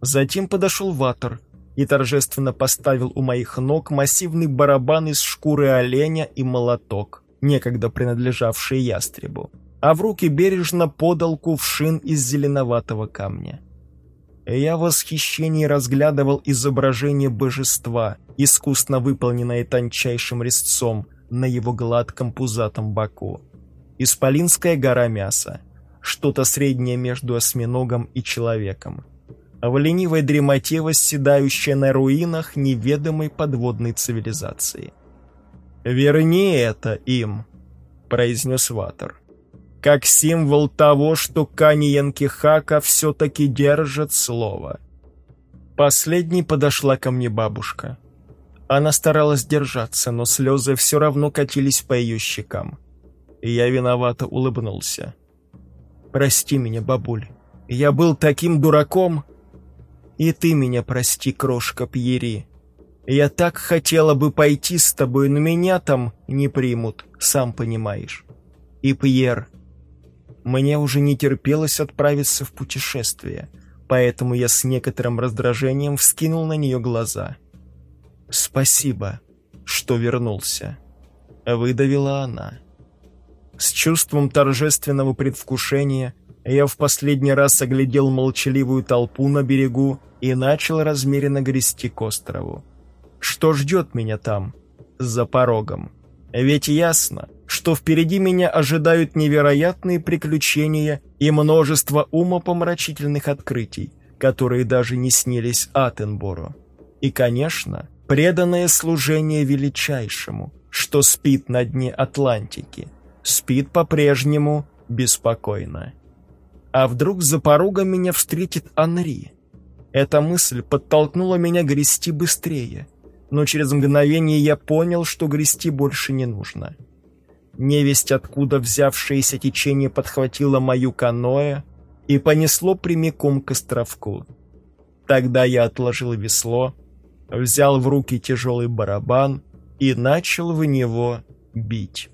Затем подошел ватер и торжественно поставил у моих ног массивный барабан из шкуры оленя и молоток, некогда принадлежавший ястребу, а в руки бережно подал кувшин из зеленоватого камня. Я в восхищении разглядывал изображение божества, искусно выполненное тончайшим резцом на его гладком пузатом боку. Исполинская гора мяса, что-то среднее между осьминогом и человеком в ленивой дремоте восседающая на руинах неведомой подводной цивилизации. «Верни это им», — произнес Ватер, «как символ того, что Каниенки Хака все-таки держит слово». Последней подошла ко мне бабушка. Она старалась держаться, но слезы все равно катились по ее щекам. И я виновато улыбнулся. «Прости меня, бабуль. Я был таким дураком!» И ты меня прости, крошка Пьери. Я так хотела бы пойти с тобой, но меня там не примут, сам понимаешь. И Пьер. Мне уже не терпелось отправиться в путешествие, поэтому я с некоторым раздражением вскинул на нее глаза. «Спасибо, что вернулся», — выдавила она. С чувством торжественного предвкушения я в последний раз оглядел молчаливую толпу на берегу и начал размеренно грести к острову. Что ждет меня там, за порогом? Ведь ясно, что впереди меня ожидают невероятные приключения и множество умопомрачительных открытий, которые даже не снились Атенбору. И, конечно, преданное служение величайшему, что спит на дне Атлантики, спит по-прежнему беспокойно. А вдруг за порогом меня встретит Анри? Эта мысль подтолкнула меня грести быстрее, но через мгновение я понял, что грести больше не нужно. Невесть, откуда взявшееся течение подхватило мою каноэ и понесло прямиком к островку. Тогда я отложил весло, взял в руки тяжелый барабан и начал в него бить.